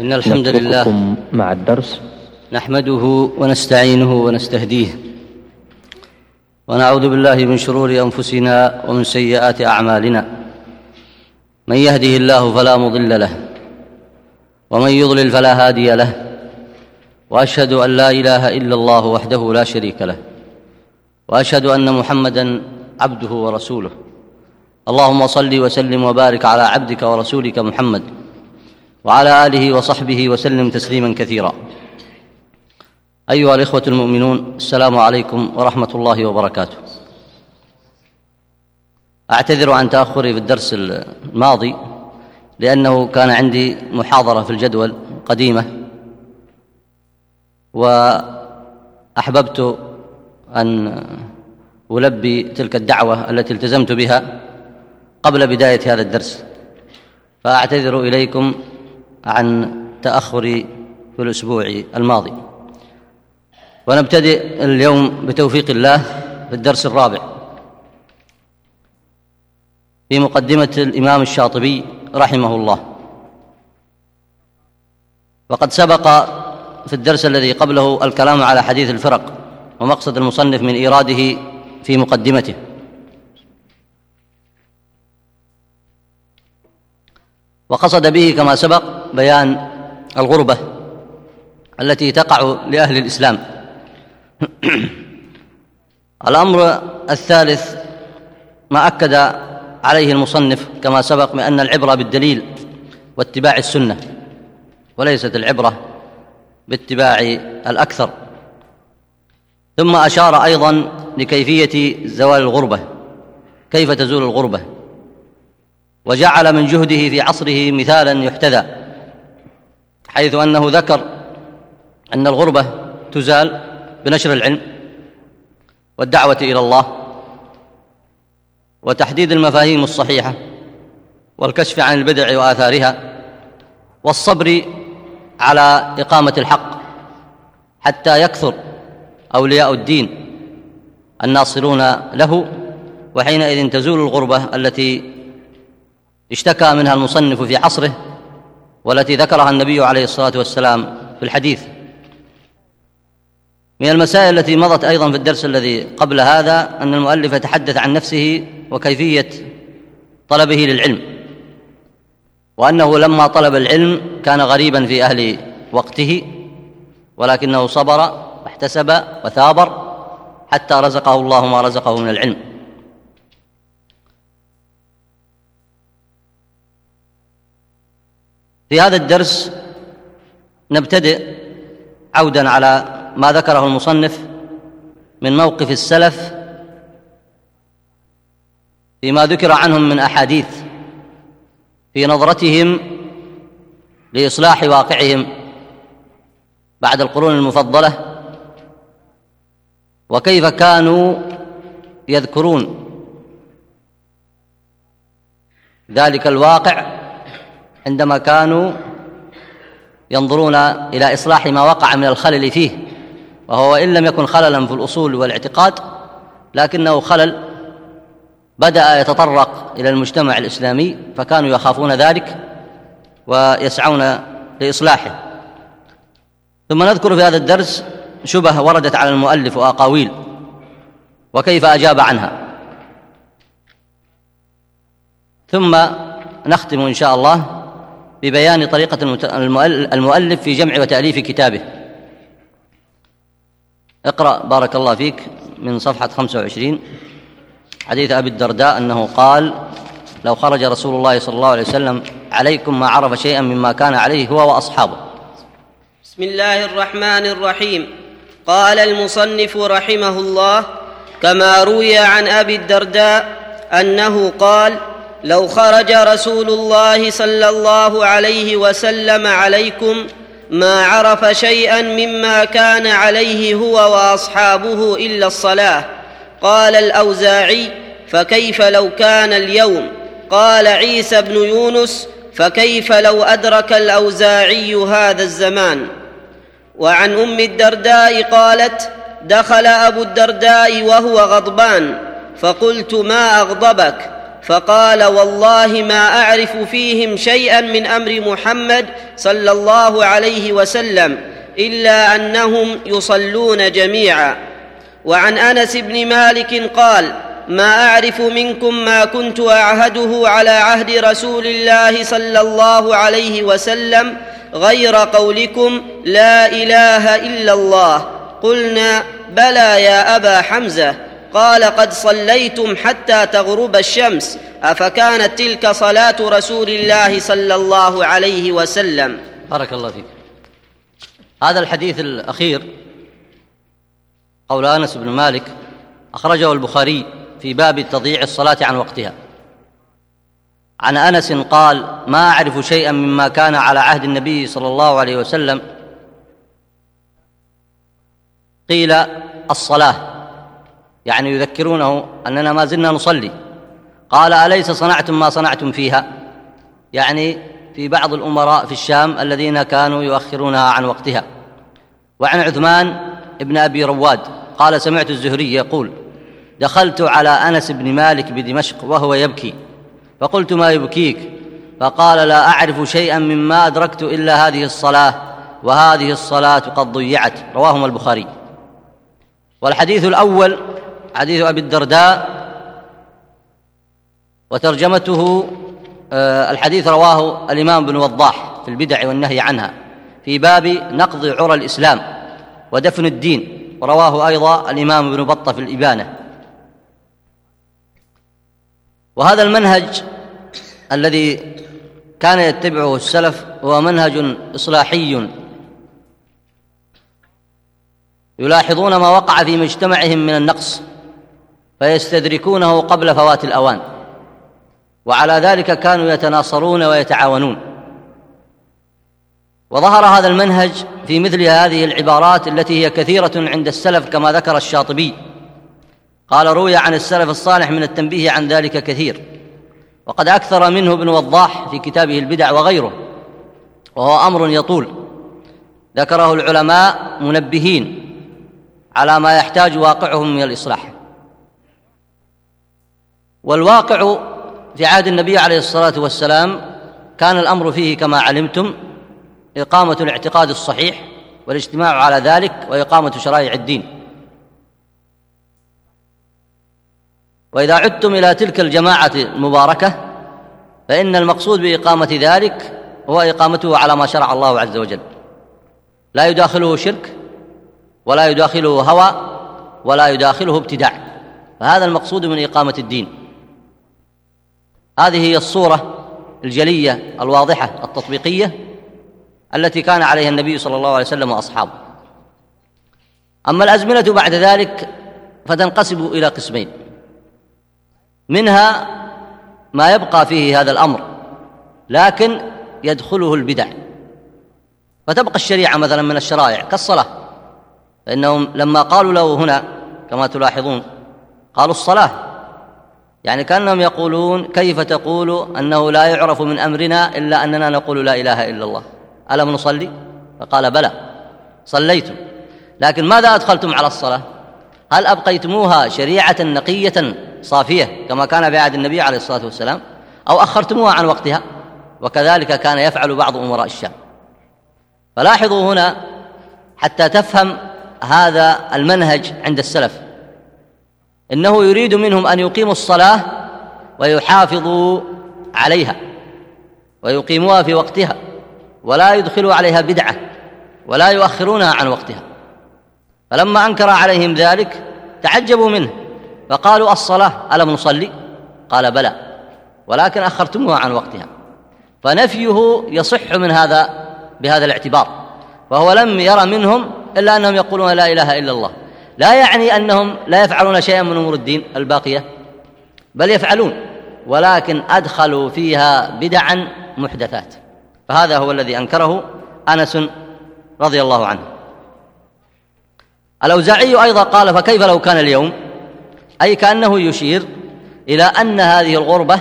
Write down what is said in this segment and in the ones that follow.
إن الحمد لله مع الدرس. نحمده ونستعينه ونستهديه. ونعوذ بالله من شرور أنفسنا ومن سيئات أعمالنا. من يهده الله فلا مضل له ومن يضلل فلا هادي له وأشهد أن لا إله إلا الله وحده لا شريك له وأشهد أن محمدا عبده ورسوله. اللهم صل وسلم وبارك على عبدك ورسولك محمد. وعلى آله وصحبه وسلم تسليما كثيرا. أيها الإخوة المؤمنون السلام عليكم ورحمة الله وبركاته. أعتذر عن تأخري في الدرس الماضي لأنه كان عندي محاضرة في الجدول قديمة وأحببت أن ألبي تلك الدعوة التي التزمت بها قبل بداية هذا الدرس. فأعتذر إليكم عن تاخري في الأسبوع الماضي. ونبتدئ اليوم بتوفيق الله في الدرس الرابع. في مقدمة الإمام الشاطبي رحمه الله. وقد سبق في الدرس الذي قبله الكلام على حديث الفرق ومقصد المصنف من إيراده في مقدمته. وقصد به كما سبق بيان الغربة التي تقع لأهل الإسلام. الأمر الثالث ما أكد عليه المصنف كما سبق بان العبرة بالدليل واتباع السنة وليست العبرة باتباع الأكثر. ثم أشار أيضا لكيفية زوال الغربة كيف تزول الغربة؟ وجعل من جهده في عصره مثالا يحتذى حيث أنه ذكر أن الغربة تزال بنشر العلم والدعوة إلى الله وتحديد المفاهيم الصحيحة والكشف عن البدع وآثارها والصبر على إقامة الحق حتى يكثر أولياء الدين الناصرون له وحينئذ تزول الغربة التي اشتكى منها المصنف في عصره والتي ذكرها النبي عليه الصلاة والسلام في الحديث. من المسائل التي مضت أيضا في الدرس الذي قبل هذا أن المؤلف يتحدث عن نفسه وكيفية طلبه للعلم وأنه لما طلب العلم كان غريبا في أهل وقته ولكنه صبر واحتسب وثابر حتى رزقه الله ما رزقه من العلم. في هذا الدرس نبتدئ عودا على ما ذكره المصنف من موقف السلف فيما ذكر عنهم من أحاديث في نظرتهم لإصلاح واقعهم بعد القرون المفضلة وكيف كانوا يذكرون ذلك الواقع عندما كانوا ينظرون إلى إصلاح ما وقع من الخلل فيه وهو إن لم يكن خللا في الأصول والاعتقاد لكنه خلل بدأ يتطرق إلى المجتمع الإسلامي فكانوا يخافون ذلك ويسعون لإصلاحه. ثم نذكر في هذا الدرس شبه وردت على المؤلف وأقاويل وكيف أجاب عنها. ثم نختم إن شاء الله. ببيان طريقة المؤلف في جمع وتأليف كتابه. اقرأ بارك الله فيك من صفحة 25 حديث أبي الدرداء أنه قال لو خرج رسول الله صلى الله عليه وسلم عليكم ما عرف شيئا مما كان عليه هو وأصحابه. بسم الله الرحمن الرحيم. قال المصنف رحمه الله كما روي عن أبي الدرداء أنه قال لو خرج رسول الله صلى الله عليه وسلم عليكم ما عرف شيئا مما كان عليه هو وأصحابه إلا الصلاة. قال الأوزاعي فكيف لو كان اليوم؟ قال عيسى بن يونس فكيف لو أدرك الأوزاعي هذا الزمان؟ وعن أم الدرداء قالت دخل أبو الدرداء وهو غضبان فقلت ما أغضبك؟ فقال والله ما أعرف فيهم شيئا من أمر محمد صلى الله عليه وسلم إلا أنهم يصلون جميعا. وعن أنس بن مالك قال ما أعرف منكم ما كنت أعهده على عهد رسول الله صلى الله عليه وسلم غير قولكم لا إله إلا الله. قلنا بلى يا أبا حمزة. قال قد صليتم حتى تغرب الشمس أفكانت تلك صلاة رسول الله صلى الله عليه وسلم. بارك الله فيك. هذا الحديث الأخير قول أنس بن مالك أخرجه البخاري في باب تضييع الصلاة عن وقتها. عن أنس قال ما أعرف شيئا مما كان على عهد النبي صلى الله عليه وسلم. قيل الصلاة. يعني يذكرونه أننا ما زلنا نصلي. قال أليس صنعتم ما صنعتم فيها؟ يعني في بعض الأمراء في الشام الذين كانوا يؤخرونها عن وقتها. وعن عثمان ابن أبي رواد قال سمعت الزهري يقول دخلت على أنس بن مالك بدمشق وهو يبكي. فقلت ما يبكيك؟ فقال لا أعرف شيئا مما أدركت إلا هذه الصلاة وهذه الصلاة قد ضيعت. رواهما البخاري. والحديث الأول حديث أبي الدرداء وترجمته آه، الحديث رواه الإمام بن وضاح في البدع والنهي عنها في باب نقض عرى الإسلام ودفن الدين ورواه أيضا الإمام ابن بطة في الإبانة. وهذا المنهج الذي كان يتبعه السلف هو منهج إصلاحي. يلاحظون ما وقع في مجتمعهم من النقص. فيستدركونه قبل فوات الأوان. وعلى ذلك كانوا يتناصرون ويتعاونون. وظهر هذا المنهج في مثل هذه العبارات التي هي كثيرة عند السلف كما ذكر الشاطبي. قال روي عن السلف الصالح من التنبيه عن ذلك كثير. وقد أكثر منه ابن وضاح في كتابه البدع وغيره. وهو أمر يطول. ذكره العلماء منبهين على ما يحتاج واقعهم من الإصلاح. والواقع في عهد النبي عليه الصلاة والسلام كان الأمر فيه كما علمتم إقامة الاعتقاد الصحيح والاجتماع على ذلك وإقامة شرائع الدين. وإذا عدتم إلى تلك الجماعة المباركة فإن المقصود بإقامة ذلك هو إقامته على ما شرع الله عز وجل. لا يداخله شرك ولا يداخله هوى ولا يداخله ابتداع. فهذا المقصود من إقامة الدين. هذه هي الصورة الجلية الواضحة التطبيقية التي كان عليها النبي صلى الله عليه وسلم وأصحابه. أما الأزمنة بعد ذلك فتنقسم إلى قسمين. منها ما يبقى فيه هذا الأمر لكن يدخله البدع. فتبقى الشريعة مثلا من الشرائع كالصلاة. فإنهم لما قالوا له هنا كما تلاحظون قالوا الصلاة. يعني كأنهم يقولون كيف تقول أنه لا يعرف من أمرنا إلا أننا نقول لا إله إلا الله؟ ألم نصلي؟ فقال بلى. صليتم. لكن ماذا أدخلتم على الصلاة؟ هل أبقيتموها شريعة نقية صافية كما كان في عهد النبي عليه الصلاة والسلام؟ أو أخرتموها عن وقتها؟ وكذلك كان يفعل بعض أمراء الشام. فلاحظوا هنا حتى تفهم هذا المنهج عند السلف. إنه يريد منهم أن يقيموا الصلاة ويحافظوا عليها ويقيموها في وقتها ولا يدخلوا عليها بدعة ولا يؤخرونها عن وقتها. فلما أنكر عليهم ذلك تعجبوا منه فقالوا الصلاة ألم نصلي؟ قال بلى ولكن أخرتموها عن وقتها. فنفيه يصح من هذا بهذا الاعتبار فهو لم يرى منهم إلا أنهم يقولون لا إله إلا الله. لا يعني أنهم لا يفعلون شيئا من أمور الدين الباقية بل يفعلون ولكن أدخلوا فيها بدعا محدثات. فهذا هو الذي أنكره أنس رضي الله عنه. الأوزاعي أيضا قال فكيف لو كان اليوم؟ أي كأنه يشير إلى أن هذه الغربة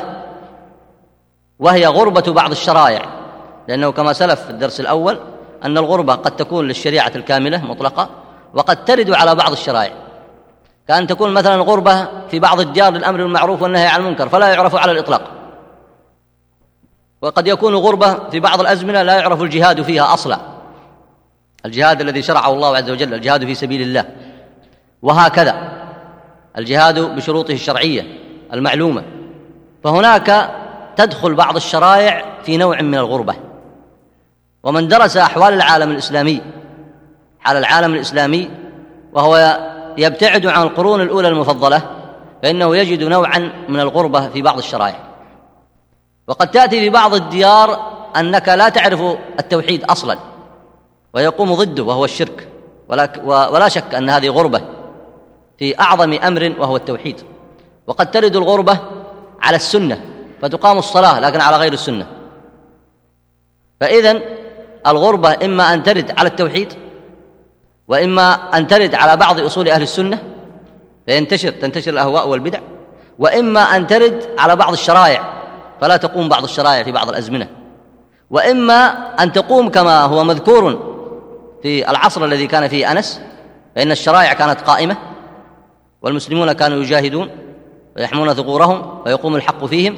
وهي غربة بعض الشرائع لأنه كما سلف في الدرس الأول أن الغربة قد تكون للشريعة الكاملة مطلقة وقد ترد على بعض الشرائع. كأن تكون مثلا غربة في بعض الديار للأمر بالمعروف والنهي عن المنكر فلا يعرف على الإطلاق. وقد يكون غربة في بعض الأزمنة لا يعرف الجهاد فيها أصلا. الجهاد الذي شرعه الله عز وجل الجهاد في سبيل الله. وهكذا. الجهاد بشروطه الشرعية المعلومة. فهناك تدخل بعض الشرائع في نوع من الغربة. ومن درس أحوال العالم الإسلامي حال العالم الإسلامي وهو يبتعد عن القرون الأولى المفضلة فإنه يجد نوعا من الغربة في بعض الشرائع. وقد تأتي في بعض الديار أنك لا تعرف التوحيد أصلا ويقوم ضده وهو الشرك. ولا, ولا شك أن هذه غربة في أعظم أمر وهو التوحيد. وقد ترد الغربة على السنة فتقام الصلاة لكن على غير السنة. فإذا الغربة إما أن ترد على التوحيد وإما أن ترد على بعض أصول أهل السنة فينتشر تنتشر الأهواء والبدع. وإما أن ترد على بعض الشرائع فلا تقوم بعض الشرائع في بعض الأزمنة. وإما أن تقوم كما هو مذكور في العصر الذي كان فيه أنس فإن الشرائع كانت قائمة والمسلمون كانوا يجاهدون ويحمون ثغورهم ويقوم الحق فيهم.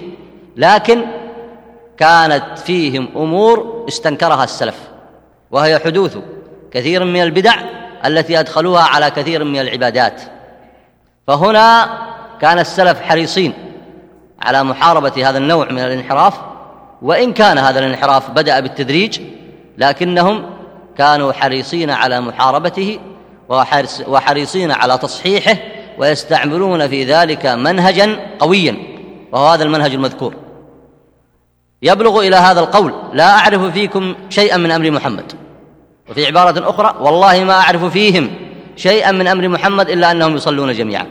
لكن كانت فيهم أمور استنكرها السلف وهي حدوث كثير من البدع التي أدخلوها على كثير من العبادات. فهنا كان السلف حريصين على محاربة هذا النوع من الانحراف وإن كان هذا الانحراف بدأ بالتدريج لكنهم كانوا حريصين على محاربته وحريصين على تصحيحه ويستعملون في ذلك منهجا قويا وهو هذا المنهج المذكور. يبلغ إلى هذا القول لا أعرف فيكم شيئا من أمر محمد. وفي عبارة أخرى والله ما أعرف فيهم شيئا من أمر محمد إلا أنهم يصلون جميعا.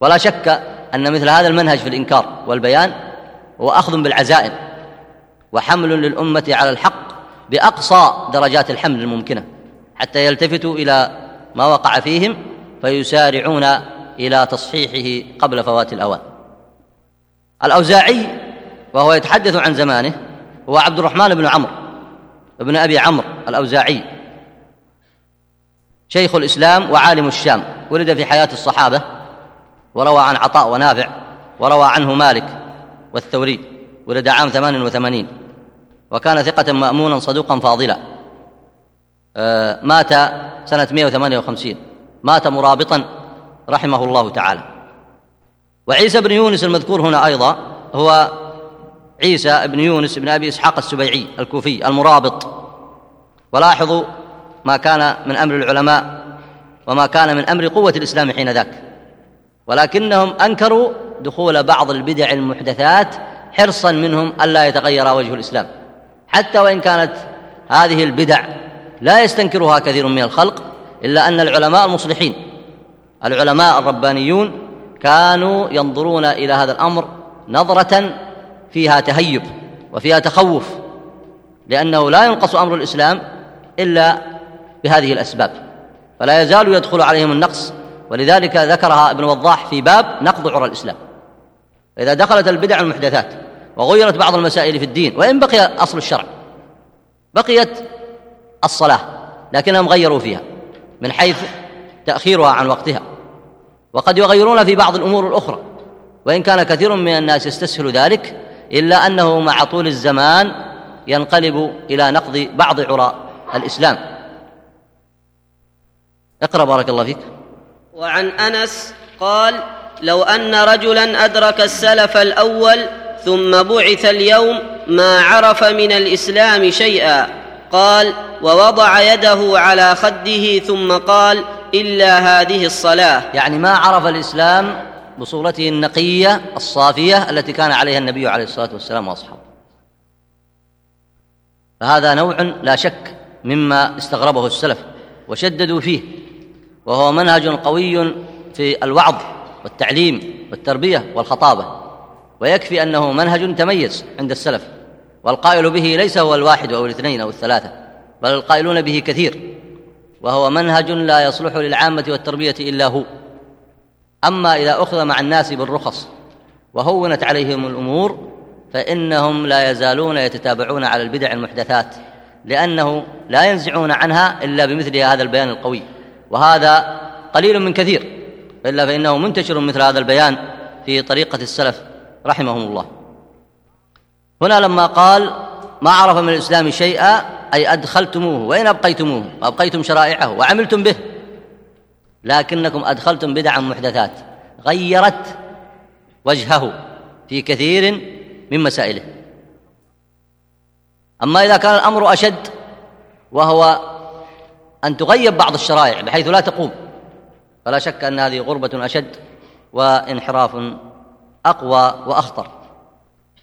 ولا شك أن مثل هذا المنهج في الإنكار والبيان هو أخذ بالعزائم وحمل للأمة على الحق بأقصى درجات الحمل الممكنة حتى يلتفتوا إلى ما وقع فيهم فيسارعون إلى تصحيحه قبل فوات الأوان. الأوزاعي وهو يتحدث عن زمانه هو عبد الرحمن بن عمرو. ابن أبي عمرو الأوزاعي. شيخ الإسلام وعالم الشام. ولد في حياة الصحابة وروى عن عطاء ونافع وروى عنه مالك والثوري. ولد عام ثمان وثمانين. وكان ثقة مأمونا صدوقا فاضلا. آه، مات سنة 158 مات مرابطا رحمه الله تعالى. وعيسى بن يونس المذكور هنا أيضا هو عيسى بن يونس بن أبي إسحاق السبيعي الكوفي المرابط. ولاحظوا ما كان من أمر العلماء وما كان من أمر قوة الإسلام حين ذاك. ولكنهم أنكروا دخول بعض البدع المحدثات حرصا منهم ألا يتغير وجه الإسلام. حتى وإن كانت هذه البدع لا يستنكرها كثير من الخلق إلا أن العلماء المصلحين العلماء الربانيون كانوا ينظرون إلى هذا الأمر نظرة فيها تهيب وفيها تخوف لأنه لا ينقص أمر الإسلام إلا بهذه الأسباب فلا يزال يدخل عليهم النقص ولذلك ذكرها ابن وضاح في باب نقض عرى الإسلام. إذا دخلت البدع المحدثات وغيرت بعض المسائل في الدين وإن بقي أصل الشرع بقيت الصلاة لكنهم غيروا فيها من حيث تأخيرها عن وقتها وقد يغيرون في بعض الأمور الأخرى وإن كان كثير من الناس يستسهل ذلك إلا أنه مع طول الزمان ينقلب إلى نقض بعض عرى الإسلام. اقرأ بارك الله فيك. وعن أنس قال لو أن رجلا أدرك السلف الأول ثم بعث اليوم ما عرف من الإسلام شيئا. قال ووضع يده على خده ثم قال إلا هذه الصلاة. يعني ما عرف الإسلام بصورته النقية الصافية التي كان عليها النبي عليه الصلاة والسلام وأصحابه. فهذا نوع لا شك مما استغربه السلف وشددوا فيه وهو منهج قوي في الوعظ والتعليم والتربية والخطابة ويكفي أنه منهج تميز عند السلف والقائل به ليس هو الواحد أو الاثنين أو الثلاثة بل القائلون به كثير وهو منهج لا يصلح للعامة والتربية إلا هو. أما إذا أخذ مع الناس بالرخص وهونت عليهم الأمور فإنهم لا يزالون يتتابعون على البدع المحدثات لأنه لا ينزعون عنها إلا بمثل هذا البيان القوي وهذا قليل من كثير إلا فإنه منتشر مثل هذا البيان في طريقة السلف رحمهم الله. هنا لما قال ما عرف من الإسلام شيئا أي أدخلتموه وإن أبقيتموه وأبقيتم شرائعه وعملتم به لكنكم أدخلتم بدعا محدثات. غيرت وجهه في كثير من مسائله. أما إذا كان الأمر أشد وهو أن تغيب بعض الشرائع بحيث لا تقوم فلا شك أن هذه غربة أشد وانحراف أقوى وأخطر.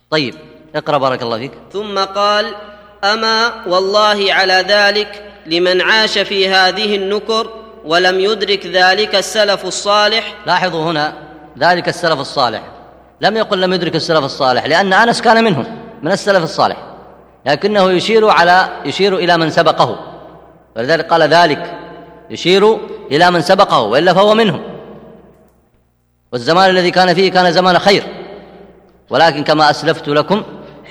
طيب اقرأ بارك الله فيك. ثم قال أما والله على ذلك لمن عاش في هذه النكر ولم يدرك ذلك السلف الصالح. لاحظوا هنا ذلك السلف الصالح. لم يقل لم يدرك السلف الصالح لأن أنس كان منهم من السلف الصالح. لكنه يشير على يشير إلى من سبقه. ولذلك قال ذلك يشير إلى من سبقه وإلا فهو منهم. والزمان الذي كان فيه كان زمان خير. ولكن كما أسلفت لكم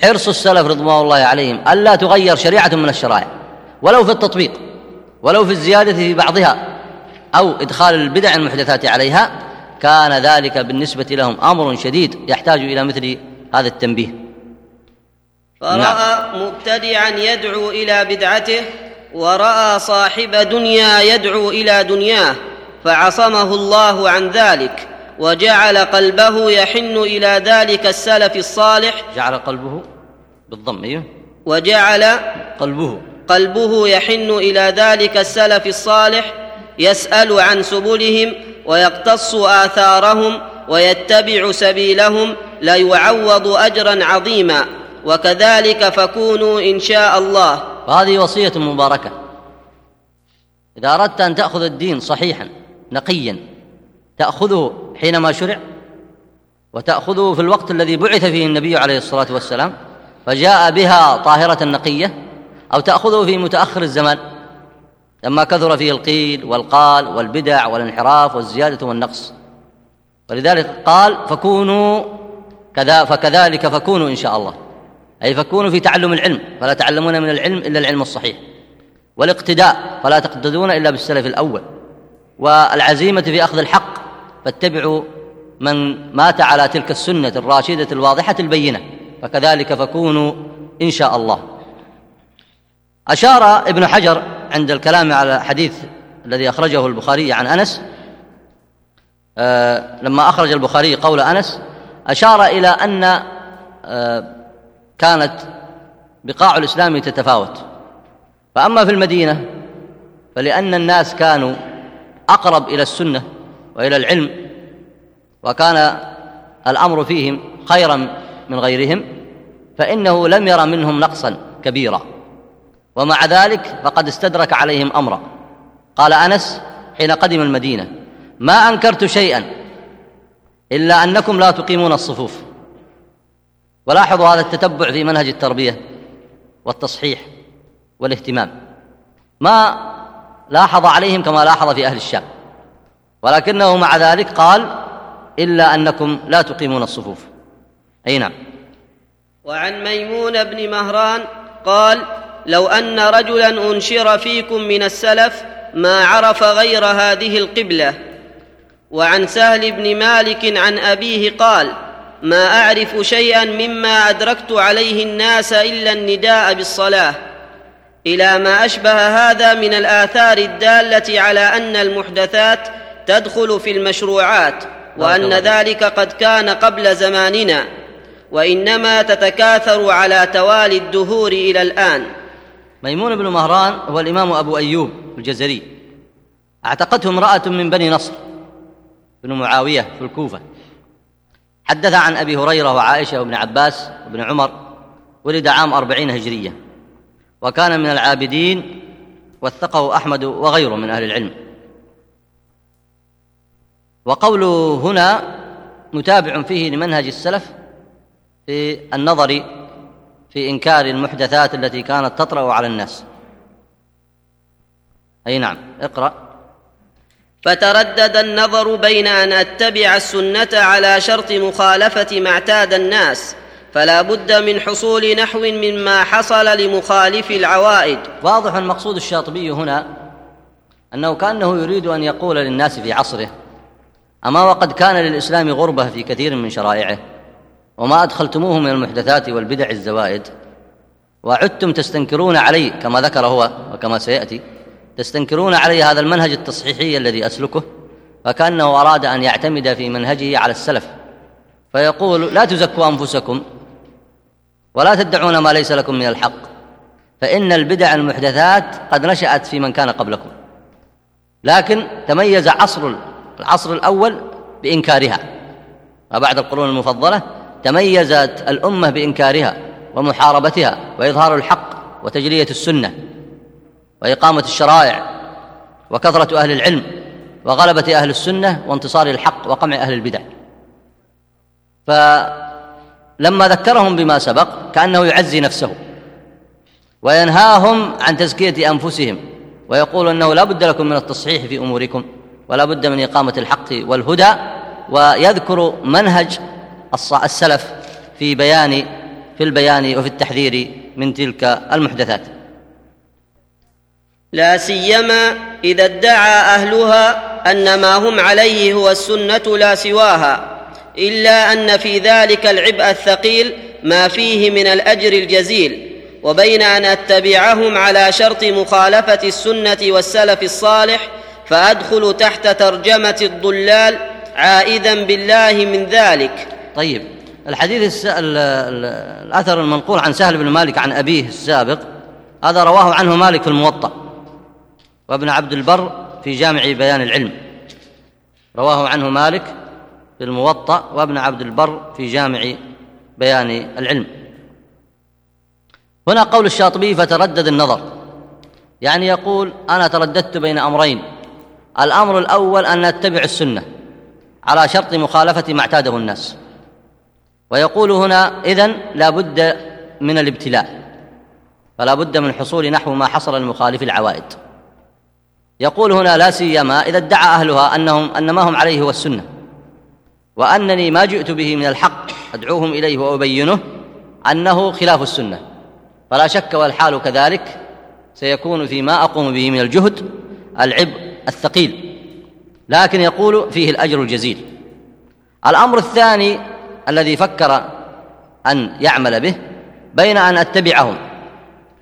حرص السلف رضوان الله عليهم ألا تغير شريعة من الشرائع ولو في التطبيق ولو في الزيادة في بعضها. أو إدخال البدع المحدثات عليها كان ذلك بالنسبة لهم أمر شديد يحتاج إلى مثل هذا التنبيه. فرأى نعم. مبتدعا يدعو إلى بدعته ورأى صاحب دنيا يدعو إلى دنياه فعصمه الله عن ذلك وجعل قلبه يحن إلى ذلك السلف الصالح. جعل قلبه بالضم أيوه. وجعل قلبه. قلبه يحن إلى ذلك السلف الصالح يسأل عن سبلهم ويقتص آثارهم ويتبع سبيلهم ليعوض أجرا عظيما. وكذلك فكونوا إن شاء الله. وهذه وصية مباركة. إذا أردت أن تأخذ الدين صحيحا نقيا تأخذه حينما شرع وتأخذه في الوقت الذي بعث فيه النبي عليه الصلاة والسلام فجاء بها طاهرة نقية أو تأخذه في متأخر الزمان. لما كثر فيه القيل والقال والبدع والانحراف والزيادة والنقص. ولذلك قال فكونوا كذا فكذلك فكونوا إن شاء الله. أي فكونوا في تعلم العلم فلا تعلمون من العلم إلا العلم الصحيح. والاقتداء فلا تقتدون إلا بالسلف الأول. والعزيمة في أخذ الحق فاتبعوا من مات على تلك السنة الراشدة الواضحة البينة. فكذلك فكونوا إن شاء الله. أشار ابن حجر عند الكلام على الحديث الذي أخرجه البخاري عن أنس آه لما أخرج البخاري قول أنس أشار إلى أن آه كانت بقاع الإسلام تتفاوت. فأما في المدينة فلأن الناس كانوا أقرب إلى السنة وإلى العلم وكان الأمر فيهم خيرا من غيرهم فإنه لم ير منهم نقصا كبيرا. ومع ذلك فقد استدرك عليهم أمرا. قال أنس حين قدم المدينة ما أنكرت شيئا إلا أنكم لا تقيمون الصفوف. ولاحظوا هذا التتبع في منهج التربية والتصحيح والاهتمام. ما لاحظ عليهم كما لاحظ في أهل الشام. ولكنه مع ذلك قال إلا أنكم لا تقيمون الصفوف. أي نعم. وعن ميمون بن مهران قال لو أن رجلا أنشر فيكم من السلف ما عرف غير هذه القبلة. وعن سهل بن مالك عن أبيه قال ما أعرف شيئا مما أدركت عليه الناس إلا النداء بالصلاة. إلى ما أشبه هذا من الآثار الدالة على أن المحدثات تدخل في المشروعات وأن ذلك قد كان قبل زماننا. وإنما تتكاثر على توالي الدهور إلى الآن. ميمون بن مهران هو الإمام أبو أيوب الجزري. أعتقته امرأة من بني نصر بن معاوية في الكوفة. حدث عن أبي هريرة وعائشة وابن عباس وابن عمر ولد عام أربعين هجرية. وكان من العابدين وثقه أحمد وغيره من أهل العلم. وقوله هنا متابع فيه لمنهج السلف في النظر في إنكار المحدثات التي كانت تطرأ على الناس. أي نعم اقرأ. فتردد النظر بين أن أتبع السنة على شرط مخالفة ما اعتاد الناس فلا بد من حصول نحو مما حصل لمخالف العوائد. واضح المقصود الشاطبي هنا أنه كأنه يريد أن يقول للناس في عصره أما وقد كان للإسلام غربة في كثير من شرائعه؟ وما أدخلتموه من المحدثات والبدع الزوائد وعدتم تستنكرون علي كما ذكر هو وكما سيأتي تستنكرون علي هذا المنهج التصحيحي الذي أسلكه فكأنه أراد أن يعتمد في منهجه على السلف. فيقول لا تزكوا أنفسكم ولا تدعون ما ليس لكم من الحق فإن البدع المحدثات قد نشأت في من كان قبلكم. لكن تميز عصر العصر الأول بإنكارها. وبعد القرون المفضلة تميزت الأمة بإنكارها ومحاربتها وإظهار الحق وتجلية السنة وإقامة الشرائع وكثرة أهل العلم وغلبة أهل السنة وانتصار الحق وقمع أهل البدع. فلما ذكرهم بما سبق كأنه يعزي نفسه وينهاهم عن تزكية أنفسهم ويقول أنه لا بد لكم من التصحيح في أموركم ولا بد من إقامة الحق والهدى ويذكر منهج السلف في بيان في البيان وفي التحذير من تلك المحدثات. لا سيما إذا ادعى أهلها أن ما هم عليه هو السنة لا سواها إلا أن في ذلك العبء الثقيل ما فيه من الأجر الجزيل وبين أن أتبعهم على شرط مخالفة السنة والسلف الصالح فأدخل تحت ترجمة الضلال عائذا بالله من ذلك. طيب الحديث الس... ال... ال... الأثر المنقول عن سهل بن مالك عن أبيه السابق هذا رواه عنه مالك في الموطأ وابن عبد البر في جامع بيان العلم. رواه عنه مالك في الموطأ وابن عبد البر في جامع بيان العلم. هنا قول الشاطبي فتردد النظر يعني يقول أنا ترددت بين أمرين. الأمر الأول أن نتبع السنة على شرط مخالفة ما اعتاده الناس. ويقول هنا إذن لا بد من الابتلاء فلا بد من حصول نحو ما حصل للمخالف العوائد. يقول هنا لا سيما إذا ادعى أهلها انهم أن ما هم عليه هو السنة. وأنني ما جئت به من الحق أدعوهم إليه وأبينه أنه خلاف السنة. فلا شك والحال كذلك سيكون فيما أقوم به من الجهد العبء الثقيل. لكن يقول فيه الأجر الجزيل. الأمر الثاني الذي فكر أن يعمل به بين أن أتبعهم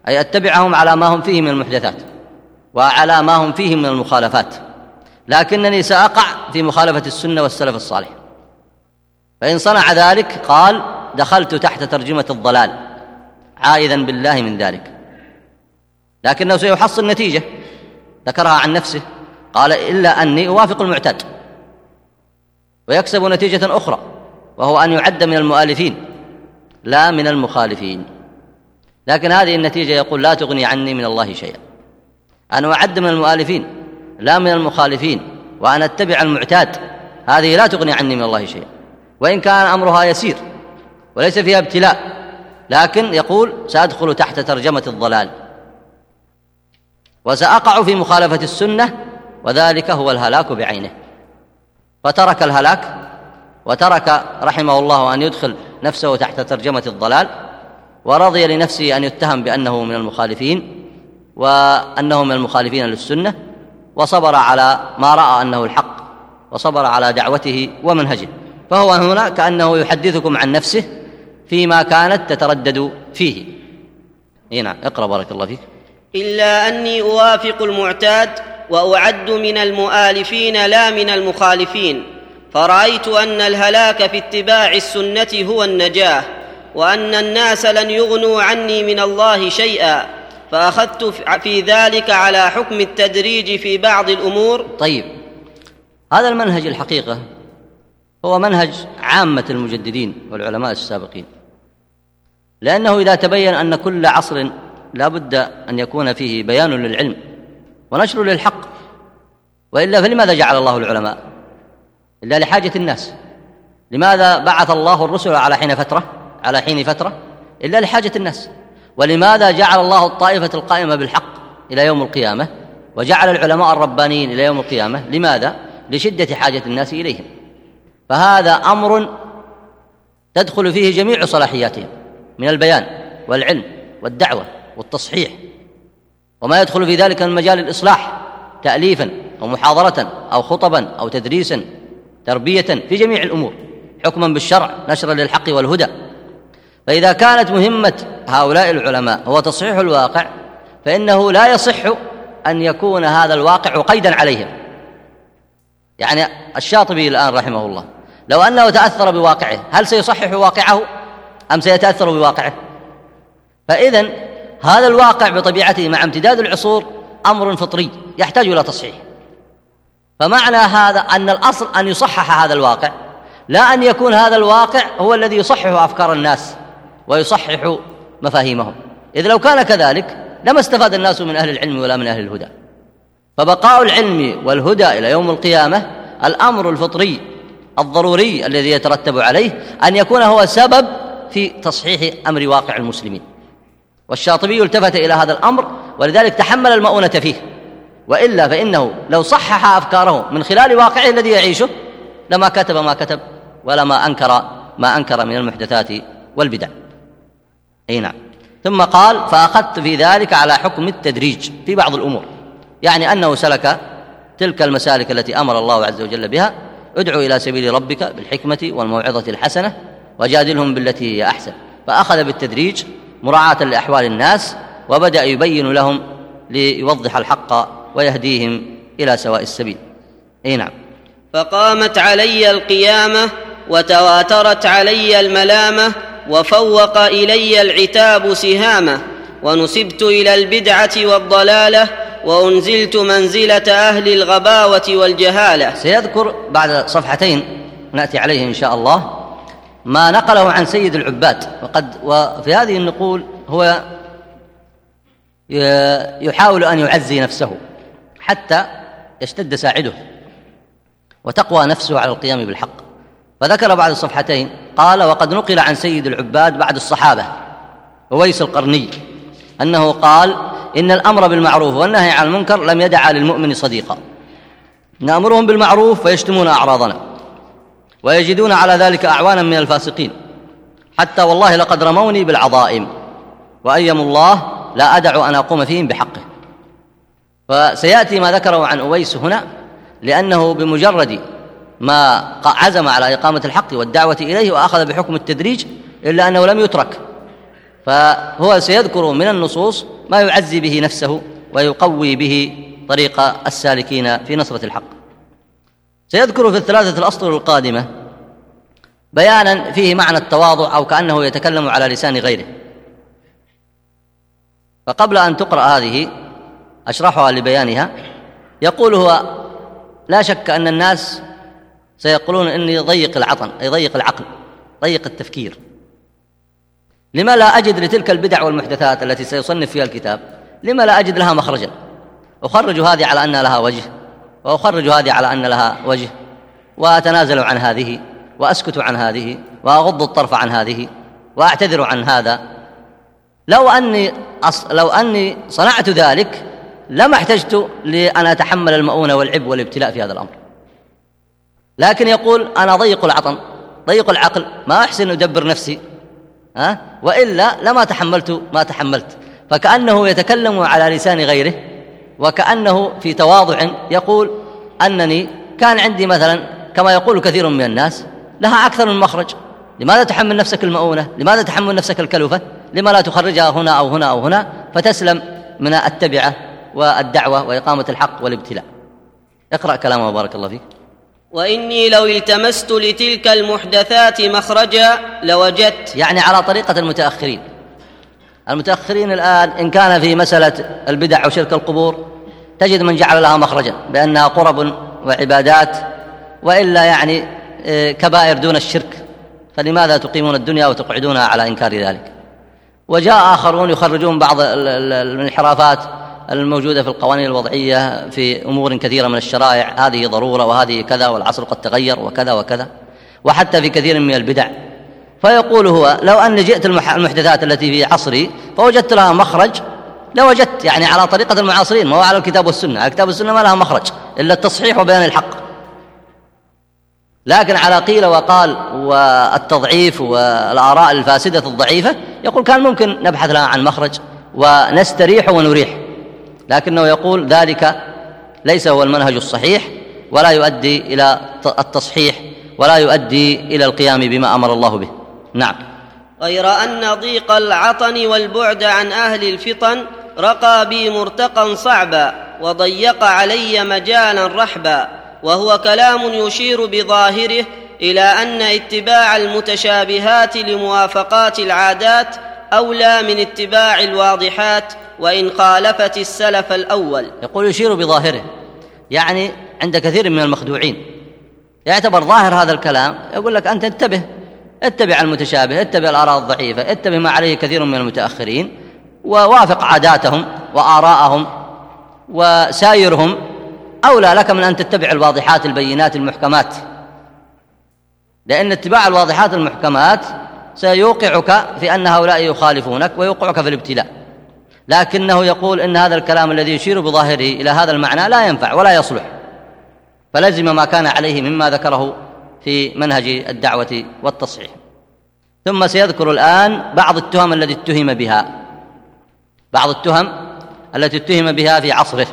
أي أتبعهم على ما هم فيه من المحدثات وعلى ما هم فيه من المخالفات. لكنني سأقع في مخالفة السنة والسلف الصالح. فإن صنع ذلك قال دخلت تحت ترجمة الضلال عائذا بالله من ذلك. لكنه سيحصل نتيجه ذكرها عن نفسه. قال إلا أني أوافق المعتاد. ويكسب نتيجة أخرى. وهو أن يعد من المؤلفين لا من المخالفين. لكن هذه النتيجة يقول لا تغني عني من الله شيئا. أن أعد من المؤلفين لا من المخالفين وأن أتبع المعتاد. هذه لا تغني عني من الله شيئا. وإن كان أمرها يسير وليس فيها ابتلاء لكن يقول سأدخل تحت ترجمة الضلال. وسأقع في مخالفة السنة وذلك هو الهلاك بعينه. فترك الهلاك وترك رحمه الله أن يدخل نفسه تحت ترجمة الضلال ورضي لنفسه أن يتهم بأنه من المخالفين وأنه من المخالفين للسنة وصبر على ما رأى أنه الحق وصبر على دعوته ومنهجه. فهو هنا كأنه يحدثكم عن نفسه فيما كانت تتردد فيه. هنا اقرأ بارك الله فيك. إلا أني أوافق المعتاد وأعد من المؤالفين لا من المخالفين. فرأيت أن الهلاك في اتباع السنة هو النجاة وأن الناس لن يغنوا عني من الله شيئا فأخذت في ذلك على حكم التدريج في بعض الأمور. طيب هذا المنهج الحقيقة هو منهج عامة المجددين والعلماء السابقين. لأنه إذا تبين أن كل عصر لا بد أن يكون فيه بيان للعلم ونشر للحق وإلا فلماذا جعل الله العلماء؟ إلا لحاجة الناس. لماذا بعث الله الرسل على حين فترة؟ على حين فترة؟ إلا لحاجة الناس. ولماذا جعل الله الطائفة القائمة بالحق إلى يوم القيامة؟ وجعل العلماء الربانيين إلى يوم القيامة؟ لماذا؟ لشدة حاجة الناس إليهم. فهذا أمر تدخل فيه جميع صلاحياتهم من البيان والعلم والدعوة والتصحيح. وما يدخل في ذلك من مجال الإصلاح تأليفا أو محاضرة أو خطبا أو تدريسا تربية في جميع الأمور حكما بالشرع نشرا للحق والهدى. فإذا كانت مهمة هؤلاء العلماء هو تصحيح الواقع فإنه لا يصح أن يكون هذا الواقع قيدا عليهم. يعني الشاطبي الآن رحمه الله لو أنه تأثر بواقعه هل سيصحح واقعه؟ أم سيتأثر بواقعه؟ فإذا هذا الواقع بطبيعته مع امتداد العصور أمر فطري يحتاج إلى تصحيح. فمعنى هذا أن الأصل أن يصحح هذا الواقع لا أن يكون هذا الواقع هو الذي يصحح أفكار الناس ويصحح مفاهيمهم. إذ لو كان كذلك لما استفاد الناس من أهل العلم ولا من أهل الهدى. فبقاء العلم والهدى إلى يوم القيامة الأمر الفطري الضروري الذي يترتب عليه أن يكون هو سبب في تصحيح أمر واقع المسلمين. والشاطبي التفت إلى هذا الأمر ولذلك تحمل المؤونة فيه. وإلا فإنه لو صحح أفكاره من خلال واقعه الذي يعيشه لما كتب ما كتب ولا ما أنكر ما أنكر من المحدثات والبدع. أي نعم. ثم قال فأخذت في ذلك على حكم التدريج في بعض الأمور. يعني أنه سلك تلك المسالك التي أمر الله عز وجل بها ادعو إلى سبيل ربك بالحكمة والموعظة الحسنة وجادلهم بالتي هي أحسن. فأخذ بالتدريج مراعاة لأحوال الناس وبدأ يبين لهم ليوضح الحق ويهديهم إلى سواء السبيل. أي نعم. فقامت علي القيامة وتواترت علي الملامة وفوق إلي العتاب سهامة ونسبت إلى البدعة والضلالة وأنزلت منزلة أهل الغباوة والجهالة. سيذكر بعد صفحتين نأتي عليه إن شاء الله ما نقله عن سيد العباد. وقد وفي هذه النقول هو يحاول أن يعزي نفسه. حتى يشتد ساعده. وتقوى نفسه على القيام بالحق. فذكر بعد الصفحتين قال وقد نقل عن سيد العباد بعد الصحابة وويس القرني أنه قال إن الأمر بالمعروف والنهي عن المنكر لم يدع للمؤمن صديقا. نأمرهم بالمعروف فيشتمون أعراضنا ويجدون على ذلك أعوانا من الفاسقين. حتى والله لقد رموني بالعظائم وأيم الله لا أدع أن أقوم فيهم بحقه. فسيأتي ما ذكره عن أويس هنا لأنه بمجرد ما عزم على إقامة الحق والدعوة إليه وأخذ بحكم التدريج إلا أنه لم يترك. فهو سيذكر من النصوص ما يعزي به نفسه ويقوي به طريق السالكين في نصرة الحق. سيذكر في الثلاثة الأسطر القادمة بيانا فيه معنى التواضع أو كأنه يتكلم على لسان غيره. فقبل أن تقرأ هذه أشرحها لبيانها. يقول هو لا شك أن الناس سيقولون إني ضيق العطن أي ضيق العقل ضيق التفكير. لما لا أجد لتلك البدع والمحدثات التي سيصنف فيها الكتاب لما لا أجد لها مخرجا؟ أخرج هذه على أن لها وجه وأخرج هذه على أن لها وجه وأتنازل عن هذه وأسكت عن هذه وأغض الطرف عن هذه وأعتذر عن هذا. لو أني أص... لو أني صنعت ذلك لما احتجت لأن أتحمل المؤونة والعب والابتلاء في هذا الأمر. لكن يقول أنا ضيق العطن ضيق العقل ما أحسن أدبر نفسي ها؟ وإلا لما تحملت ما تحملت. فكأنه يتكلم على لسان غيره وكأنه في تواضع يقول أنني كان عندي مثلا كما يقول كثير من الناس لها أكثر من مخرج. لماذا تحمل نفسك المؤونة؟ لماذا تحمل نفسك الكلفة؟ لما لا تخرجها هنا أو هنا أو هنا فتسلم من التبعة. والدعوة وإقامة الحق والابتلاء. اقرأ كلامه بارك الله فيك. وإني لو التمست لتلك المحدثات مخرجا لوجدت. يعني على طريقة المتأخرين. المتأخرين الآن إن كان في مسألة البدع وشرك القبور تجد من جعل لها مخرجا بأنها قرب وعبادات وإلا يعني آه، كبائر دون الشرك. فلماذا تقيمون الدنيا وتقعدونها على إنكار ذلك؟ وجاء آخرون يخرجون بعض الانحرافات الموجودة في القوانين الوضعية في أمور كثيرة من الشرائع. هذه ضرورة وهذه كذا والعصر قد تغير وكذا وكذا وحتى في كثير من البدع. فيقول هو لو أني جئت المحدثات التي في عصري فوجدت لها مخرج لوجدت يعني على طريقة المعاصرين. ما هو على الكتاب والسنة. على الكتاب والسنة ما لها مخرج إلا التصحيح وبيان الحق. لكن على قيل وقال والتضعيف والآراء الفاسدة الضعيفة يقول كان ممكن نبحث لها عن مخرج ونستريح ونريح. لكنه يقول ذلك ليس هو المنهج الصحيح ولا يؤدي إلى التصحيح ولا يؤدي إلى القيام بما أمر الله به. نعم. غير أن ضيق العطن والبعد عن أهل الفطن رقى بي مرتقا صعبا وضيق علي مجالا رحبا وهو كلام يشير بظاهره إلى أن اتباع المتشابهات لموافقات العادات أولى من اتباع الواضحات وإن خالفت السلف الأول. يقول يشير بظاهره. يعني عند كثير من المخدوعين. يعتبر ظاهر هذا الكلام يقول لك أنت انتبه. اتبع المتشابه اتبع الآراء الضعيفة اتبع ما عليه كثير من المتأخرين ووافق عاداتهم وآراءهم وسايرهم. أولى لك من أن تتبع الواضحات البينات المحكمات. لأن اتباع الواضحات المحكمات سيوقعك في أن هؤلاء يخالفونك ويوقعك في الابتلاء. لكنه يقول إن هذا الكلام الذي يشير بظاهره إلى هذا المعنى لا ينفع ولا يصلح. فلزم ما كان عليه مما ذكره في منهج الدعوة والتصحيح. ثم سيذكر الآن بعض التهم التي اتهم بها. بعض التهم التي اتهم بها في عصره.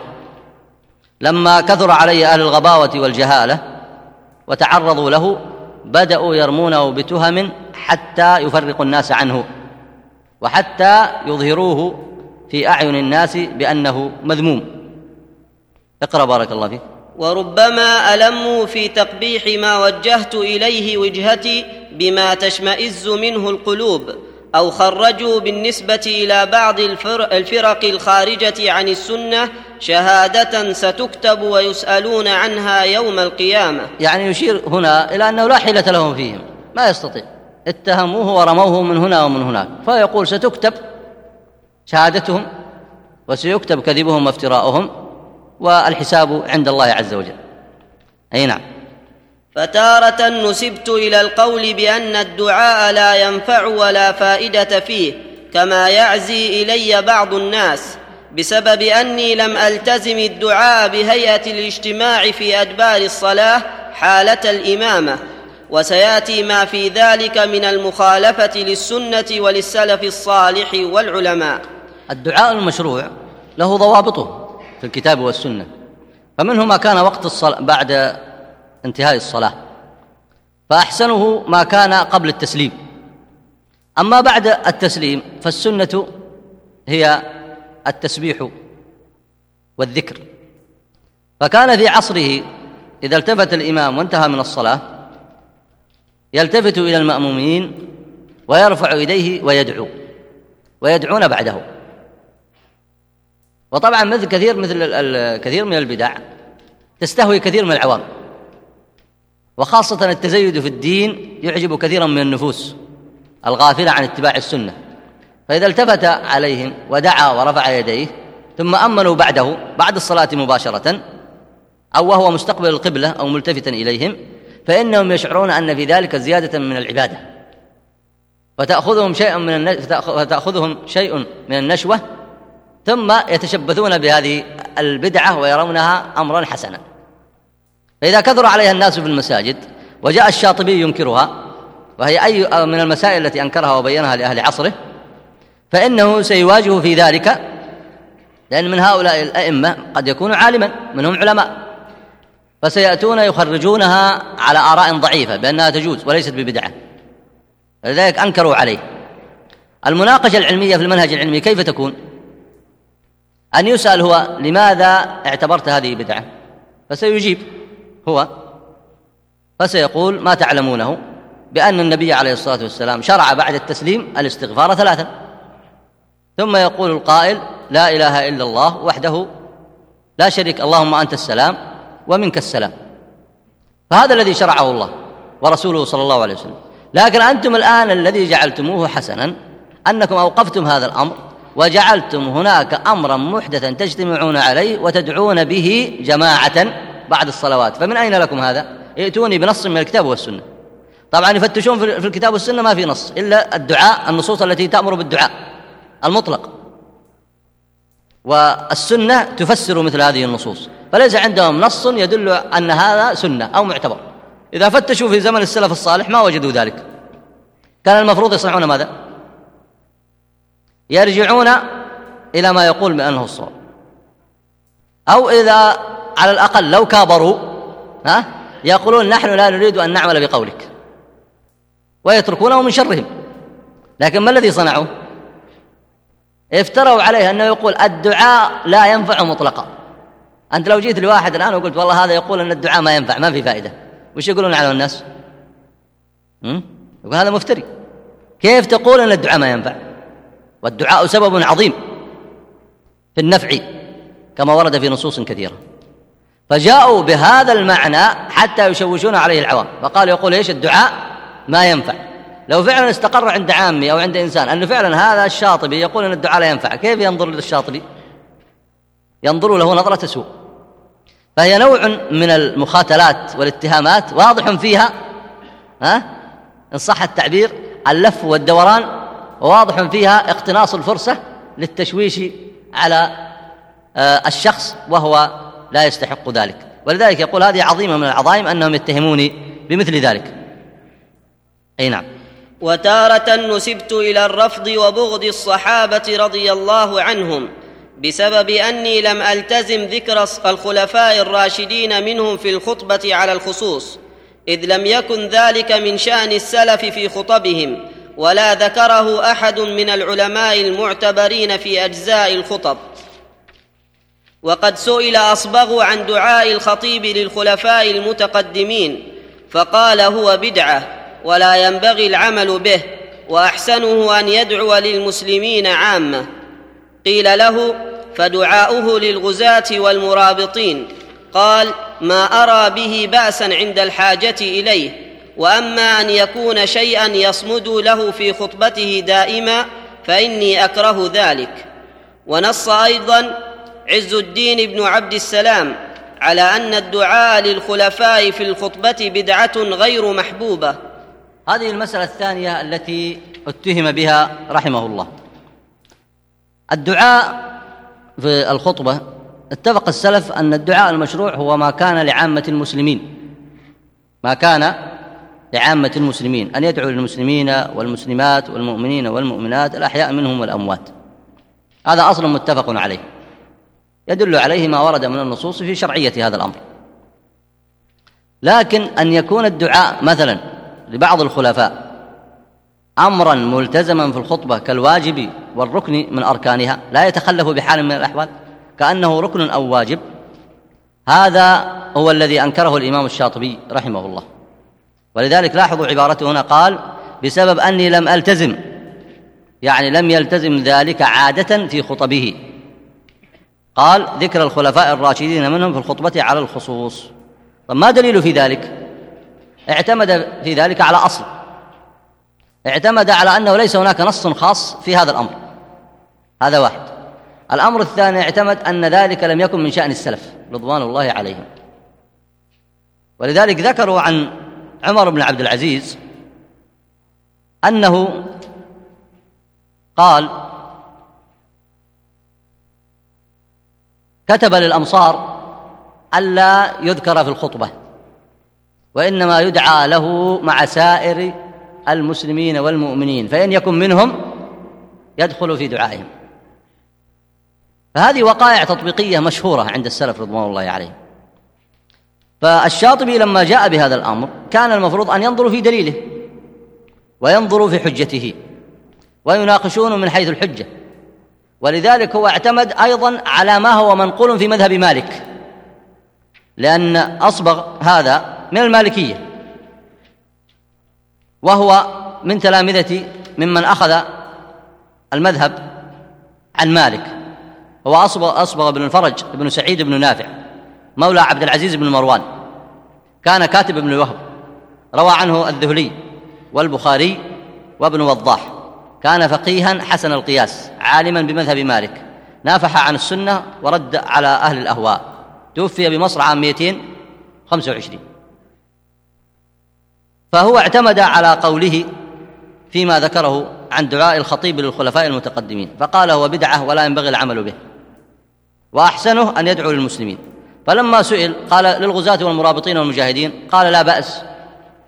لما كثر عليه أهل الغباوة والجهالة وتعرضوا له بدأوا يرمونه بتهم حتى يفرقوا الناس عنه وحتى يظهروه في أعين الناس بأنه مذموم. اقرأ بارك الله فيك. وربما ألموا في تقبيح ما وجهت إليه وجهتي بما تشمئز منه القلوب أو خرجوا بالنسبة إلى بعض الفرق الخارجة عن السنة شهادة ستكتب ويسألون عنها يوم القيامة. يعني يشير هنا إلى أنه لا حيلة لهم فيهم ما يستطيع. اتهموه ورموه من هنا ومن هناك. فيقول ستكتب شهادتهم وسيكتب كذبهم وافتراؤهم والحساب عند الله عز وجل. أي نعم. فتارة نسبت إلى القول بأن الدعاء لا ينفع ولا فائدة فيه كما يعزي إلي بعض الناس بسبب أني لم ألتزم الدعاء بهيئة الاجتماع في أدبار الصلاة حالة الإمامة وسيأتي ما في ذلك من المخالفة للسنة وللسلف الصالح والعلماء. الدعاء المشروع له ضوابطه في الكتاب والسنة. فمنه ما كان وقت الصلاة بعد انتهاء الصلاة؟ فأحسنه ما كان قبل التسليم. أما بعد التسليم فالسنة هي التسبيح والذكر. فكان في عصره إذا التفت الإمام وانتهى من الصلاة يلتفت إلى المأمومين ويرفع يديه ويدعو ويدعون بعده. وطبعا مثل كثير مثل كثير من البدع تستهوي كثير من العوام. وخاصة التزيد في الدين يعجب كثيرا من النفوس الغافلة عن اتباع السنة. فإذا التفت عليهم ودعا ورفع يديه ثم أمنوا بعده بعد الصلاة مباشرة أو وهو مستقبل القبلة أو ملتفتا إليهم فإنهم يشعرون أن في ذلك زيادة من العبادة فتأخذهم شيء من. فتأخذهم شيء من النشوة ثم يتشبثون بهذه البدعة ويرونها أمرا حسنا فإذا كثر عليها الناس في المساجد وجاء الشاطبي ينكرها وهي أي من المسائل التي أنكرها وبينها لأهل عصره فإنه سيواجه في ذلك لأن من هؤلاء الأئمة قد يكون عالما منهم علماء فسيأتون يخرجونها على آراء ضعيفة بأنها تجوز وليست ببدعة لذلك أنكروا عليه المناقشة العلمية في المنهج العلمي كيف تكون؟ أن يسأل هو لماذا اعتبرت هذه بدعة؟ فسيجيب هو فسيقول ما تعلمونه بأن النبي عليه الصلاة والسلام شرع بعد التسليم الاستغفار ثلاثا ثم يقول القائل لا إله إلا الله وحده لا شريك اللهم أنت السلام ومنك السلام. فهذا الذي شرعه الله ورسوله صلى الله عليه وسلم. لكن أنتم الآن الذي جعلتموه حسنا أنكم أوقفتم هذا الأمر وجعلتم هناك أمرا محدثا تجتمعون عليه وتدعون به جماعة بعد الصلوات. فمن أين لكم هذا؟ ائتوني بنص من الكتاب والسنة. طبعا يفتشون في الكتاب والسنة ما في نص إلا الدعاء النصوص التي تأمر بالدعاء المطلق. والسنة تفسر مثل هذه النصوص. فليس عندهم نص يدل أن هذا سنة أو معتبر. إذا فتشوا في زمن السلف الصالح ما وجدوا ذلك. كان المفروض يصنعون ماذا؟ يرجعون إلى ما يقول بأنه الصواب. أو إذا على الأقل لو كابروا ها يقولون نحن لا نريد أن نعمل بقولك. ويتركونه من شرهم. لكن ما الذي صنعوا؟ افتروا عليه أنه يقول الدعاء لا ينفع مطلقا. أنت لو جيت لواحد الآن وقلت والله هذا يقول أن الدعاء ما ينفع ما في فائدة. وش يقولون على الناس؟ يقول هذا مفتري. كيف تقول أن الدعاء ما ينفع؟ والدعاء سبب عظيم في النفع كما ورد في نصوص كثيرة. فجاءوا بهذا المعنى حتى يشوشون عليه العوام. فقالوا يقول إيش الدعاء؟ ما ينفع. لو فعلا استقر عند عامي أو عند إنسان انه فعلا هذا الشاطبي يقول إن الدعاء لا ينفع كيف ينظر للشاطبي؟ ينظر له نظرة سوء. فهي نوع من المخاتلات والاتهامات واضح فيها ها؟ إن صح التعبير اللف والدوران وواضح فيها اقتناص الفرصة للتشويش على آه، الشخص وهو لا يستحق ذلك. ولذلك يقول هذه عظيمة من العظائم أنهم يتهموني بمثل ذلك. أي نعم. وتارة نسبت إلى الرفض وبغض الصحابة رضي الله عنهم بسبب أني لم ألتزم ذكر الخلفاء الراشدين منهم في الخطبة على الخصوص إذ لم يكن ذلك من شأن السلف في خطبهم ولا ذكره أحد من العلماء المعتبرين في أجزاء الخطب. وقد سئل أصبغ عن دعاء الخطيب للخلفاء المتقدمين فقال هو بدعة ولا ينبغي العمل به وأحسنه أن يدعو للمسلمين عامة. قيل له فدعاؤه للغزاة والمرابطين قال ما أرى به باسا عند الحاجة إليه وأما أن يكون شيئا يصمد له في خطبته دائما فإني أكره ذلك ونص أيضا عز الدين بن عبد السلام على أن الدعاء للخلفاء في الخطبة بدعة غير محبوبة. هذه المسألة الثانية التي اتهم بها رحمه الله. الدعاء في الخطبة اتفق السلف أن الدعاء المشروع هو ما كان لعامة المسلمين. ما كان لعامة المسلمين أن يدعو للمسلمين والمسلمات والمؤمنين والمؤمنات الأحياء منهم والأموات. هذا أصل متفق عليه. يدل عليه ما ورد من النصوص في شرعية هذا الأمر. لكن أن يكون الدعاء مثلا لبعض الخلفاء. أمرا ملتزما في الخطبة كالواجب والركن من أركانها. لا يتخلف بحال من الأحوال. كأنه ركن أو واجب. هذا هو الذي أنكره الإمام الشاطبي رحمه الله. ولذلك لاحظوا عبارته هنا. قال بسبب أني لم ألتزم. يعني لم يلتزم ذلك عادة في خطبه. قال ذكر الخلفاء الراشدين منهم في الخطبة على الخصوص. طب ما دليل في ذلك؟ اعتمد في ذلك على أصل. اعتمد على أنه ليس هناك نص خاص في هذا الأمر. هذا واحد. الأمر الثاني اعتمد أن ذلك لم يكن من شأن السلف رضوان الله عليهم. ولذلك ذكروا عن عمر بن عبد العزيز أنه قال كتب للأمصار ألا يذكر في الخطبة. وإنما يدعى له مع سائر المسلمين والمؤمنين فإن يكن منهم يدخل في دعائهم. فهذه وقائع تطبيقية مشهورة عند السلف رضوان الله عليهم. فالشاطبي لما جاء بهذا الأمر كان المفروض أن ينظروا في دليله وينظروا في حجته ويناقشونه من حيث الحجة. ولذلك هو اعتمد أيضا على ما هو منقول في مذهب مالك لأن أصبغ هذا من المالكية. وهو من تلامذة ممن أخذ المذهب عن مالك. هو اصبغ أصبغ بن الفرج بن سعيد بن نافع مولى عبد العزيز بن مروان. كان كاتب ابن الوهب روى عنه الذهلي والبخاري وابن وضاح. كان فقيها حسن القياس عالما بمذهب مالك. نافح عن السنة ورد على أهل الأهواء. توفي بمصر عام 225 فهو اعتمد على قوله فيما ذكره عن دعاء الخطيب للخلفاء المتقدمين فقال هو بدعة ولا ينبغي العمل به وأحسنه أن يدعو للمسلمين. فلما سئل قال للغزاة والمرابطين والمجاهدين قال لا بأس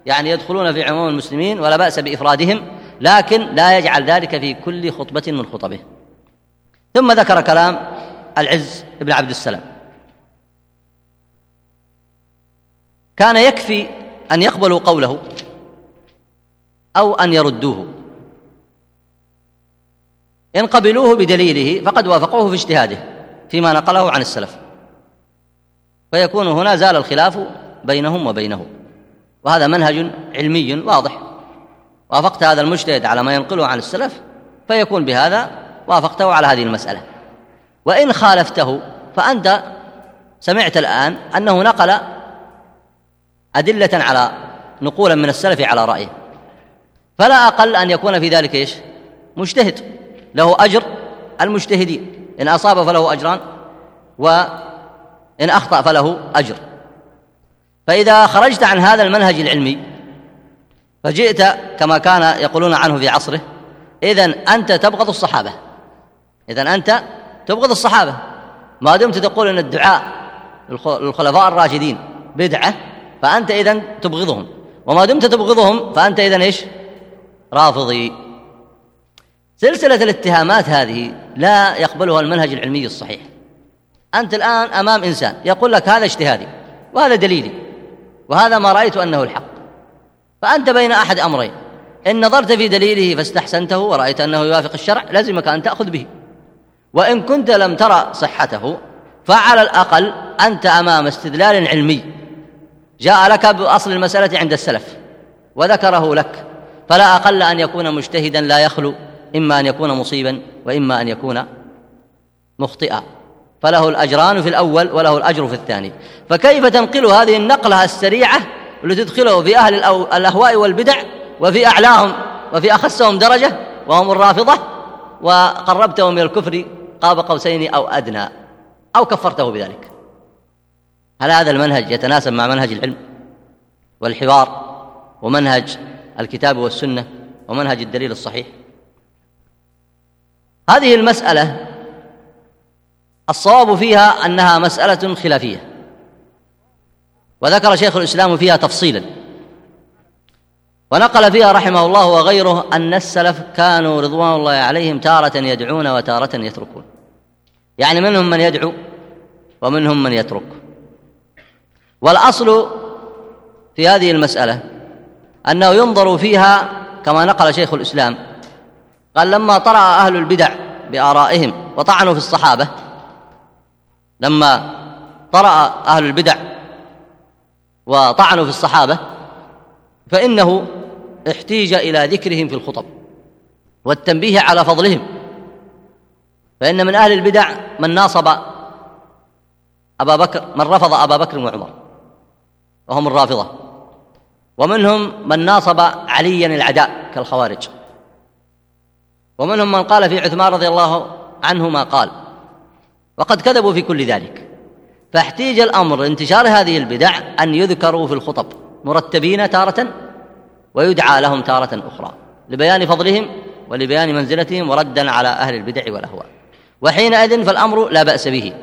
يعني يدخلون في عموم المسلمين ولا بأس بإفرادهم لكن لا يجعل ذلك في كل خطبة من خطبه. ثم ذكر كلام العز بن عبد السلام. كان يكفي أن يقبلوا قوله أو أن يردوه. إن قبلوه بدليله فقد وافقوه في اجتهاده فيما نقله عن السلف. فيكون هنا زال الخلاف بينهم وبينه. وهذا منهج علمي واضح. وافقت هذا المجتهد على ما ينقله عن السلف فيكون بهذا وافقته على هذه المسألة. وإن خالفته فأنت سمعت الآن أنه نقل أدلة على نقولا من السلف على رأيه. فلا أقل أن يكون في ذلك إيش؟ مجتهد. له أجر المجتهدين. إن أصاب فله أجران وإن أخطأ فله أجر. فإذا خرجت عن هذا المنهج العلمي فجئت كما كان يقولون عنه في عصره إذن أنت تبغض الصحابة. إذن أنت تبغض الصحابة. ما دمت تقول أن الدعاء للخلفاء الراشدين بدعة فأنت إذن تبغضهم. وما دمت تبغضهم فأنت إذن إيش؟ رافضي. سلسلة الاتهامات هذه لا يقبلها المنهج العلمي الصحيح. أنت الآن أمام إنسان يقول لك هذا اجتهادي وهذا دليلي وهذا ما رأيت أنه الحق. فأنت بين أحد أمرين إن نظرت في دليله فاستحسنته ورأيت أنه يوافق الشرع لازمك أن تأخذ به. وإن كنت لم ترى صحته فعلى الأقل أنت أمام استدلال علمي. جاء لك بأصل المسألة عند السلف وذكره لك فلا أقل أن يكون مجتهدا لا يخلو إما أن يكون مصيبا وإما أن يكون مخطئا. فله الأجران في الأول وله الأجر في الثاني. فكيف تنقل هذه النقلة السريعة لتدخله في أهل الأهواء والبدع وفي أعلاهم وفي أخسهم درجة وهم الرافضة وقربته من الكفر قاب قوسين أو أدنى أو كفرته بذلك؟ هل هذا المنهج يتناسب مع منهج العلم والحوار ومنهج الكتاب والسنة ومنهج الدليل الصحيح؟ هذه المسألة الصواب فيها أنها مسألة خلافية وذكر شيخ الإسلام فيها تفصيلا ونقل فيها رحمه الله وغيره أن السلف كانوا رضوان الله عليهم تارة يدعون وتارة يتركون يعني منهم من يدعو ومنهم من يترك. والأصل في هذه المسألة أنه ينظر فيها كما نقل شيخ الإسلام. قال لما طرأ أهل البدع بآرائهم وطعنوا في الصحابة لما طرأ أهل البدع وطعنوا في الصحابة فإنه احتيج إلى ذكرهم في الخطب والتنبيه على فضلهم. فإن من أهل البدع من ناصب أبا بكر من رفض أبا بكر وعمر. وهم الرافضة. ومنهم من ناصب عليا العداء كالخوارج. ومنهم من قال في عثمان رضي الله عنه ما قال. وقد كذبوا في كل ذلك. فاحتيج الأمر انتشار هذه البدع أن يذكروا في الخطب مرتبين تارة ويدعى لهم تارة أخرى لبيان فضلهم ولبيان منزلتهم وردا على أهل البدع والأهواء. وحينئذ فالأمر لا بأس به.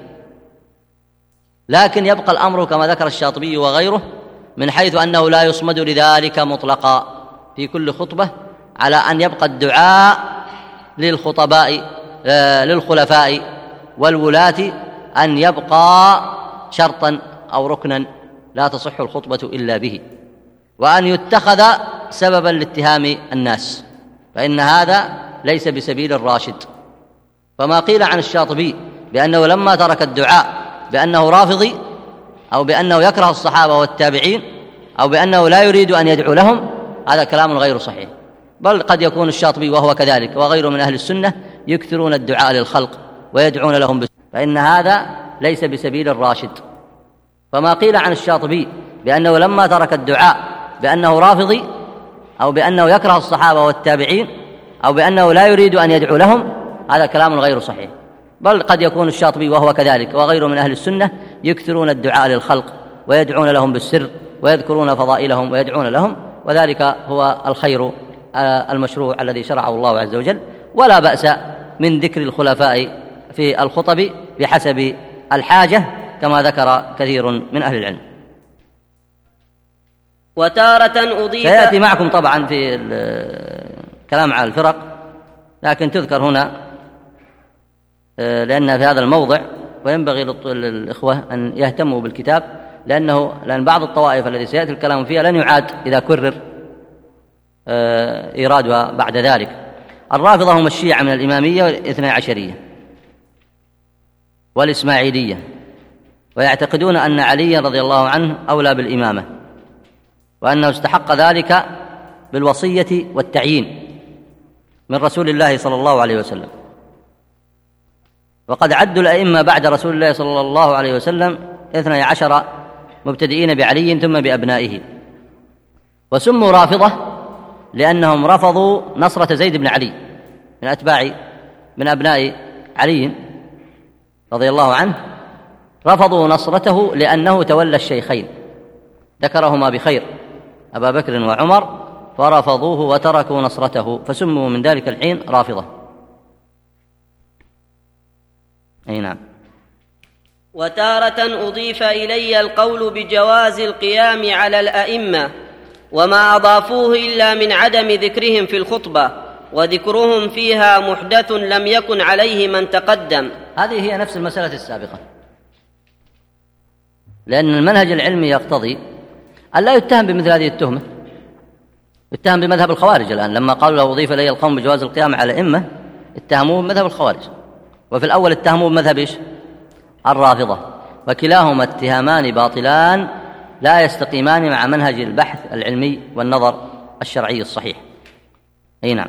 لكن يبقى الأمر كما ذكر الشاطبي وغيره من حيث أنه لا يصمد لذلك مطلقا في كل خطبة على أن يبقى الدعاء للخطباء آه، للخلفاء والولاة أن يبقى شرطا أو ركنا لا تصح الخطبة إلا به وأن يتخذ سببا لاتهام الناس فإن هذا ليس بسبيل الراشد. فما قيل عن الشاطبي بأنه لما ترك الدعاء بأنه رافضي أو بأنه يكره الصحابة والتابعين أو بأنه لا يريد أن يدعو لهم هذا كلام غير صحيح. بل قد يكون الشاطبي وهو كذلك وغيره من أهل السنة يكثرون الدعاء للخلق ويدعون لهم فإن هذا ليس بسبيل الراشد. فما قيل عن الشاطبي بأنه لما ترك الدعاء بأنه رافضي أو بأنه يكره الصحابة والتابعين أو بأنه لا يريد أن يدعو لهم هذا كلام غير صحيح. بل قد يكون الشاطبي وهو كذلك وغيره من أهل السنة يكثرون الدعاء للخلق ويدعون لهم بالسر ويذكرون فضائلهم ويدعون لهم وذلك هو الخير آه، المشروع الذي شرعه الله عز وجل. ولا بأس من ذكر الخلفاء في الخطب بحسب الحاجة كما ذكر كثير من أهل العلم. وتارة أضيف سيأتي معكم طبعا في الكلام على الفرق لكن تذكر هنا آه، لأن في هذا الموضع وينبغي للإخوة أن يهتموا بالكتاب لأنه لأن بعض الطوائف التي سيأتي الكلام فيها لن يعاد إذا كرر آه، إيرادها بعد ذلك. الرافضة هم الشيعة من الإمامية والاثنى عشرية والإسماعيلية ويعتقدون أن عليا رضي الله عنه أولى بالإمامة وأنه استحق ذلك بالوصية والتعيين من رسول الله صلى الله عليه وسلم. وقد عدوا الأئمة بعد رسول الله صلى الله عليه وسلم اثني عشر مبتدئين بعلي ثم بأبنائه. وسموا رافضة لأنهم رفضوا نصرة زيد بن علي من أتباع من أبناء علي رضي الله عنه رفضوا نصرته لأنه تولى الشيخين. ذكرهما بخير أبا بكر وعمر فرفضوه وتركوا نصرته فسموا من ذلك الحين رافضة. أي نعم. وتارة أضيف إلي القول بجواز القيام على الأئمة وما أضافوه إلا من عدم ذكرهم في الخطبة وذكرهم فيها محدث لم يكن عليه من تقدم. هذه هي نفس المسألة السابقة. لأن المنهج العلمي يقتضي أن لا يتهم بمثل هذه التهمة. يتهم بمذهب الخوارج الآن. لما قالوا له أضيف إلي القوم بجواز القيام على إمة اتهموه بمذهب الخوارج. وفي الأول اتهموه بمذهب إيش؟ الرافضة. وكلاهما اتهامان باطلان لا يستقيمان مع منهج البحث العلمي والنظر الشرعي الصحيح. أي نعم.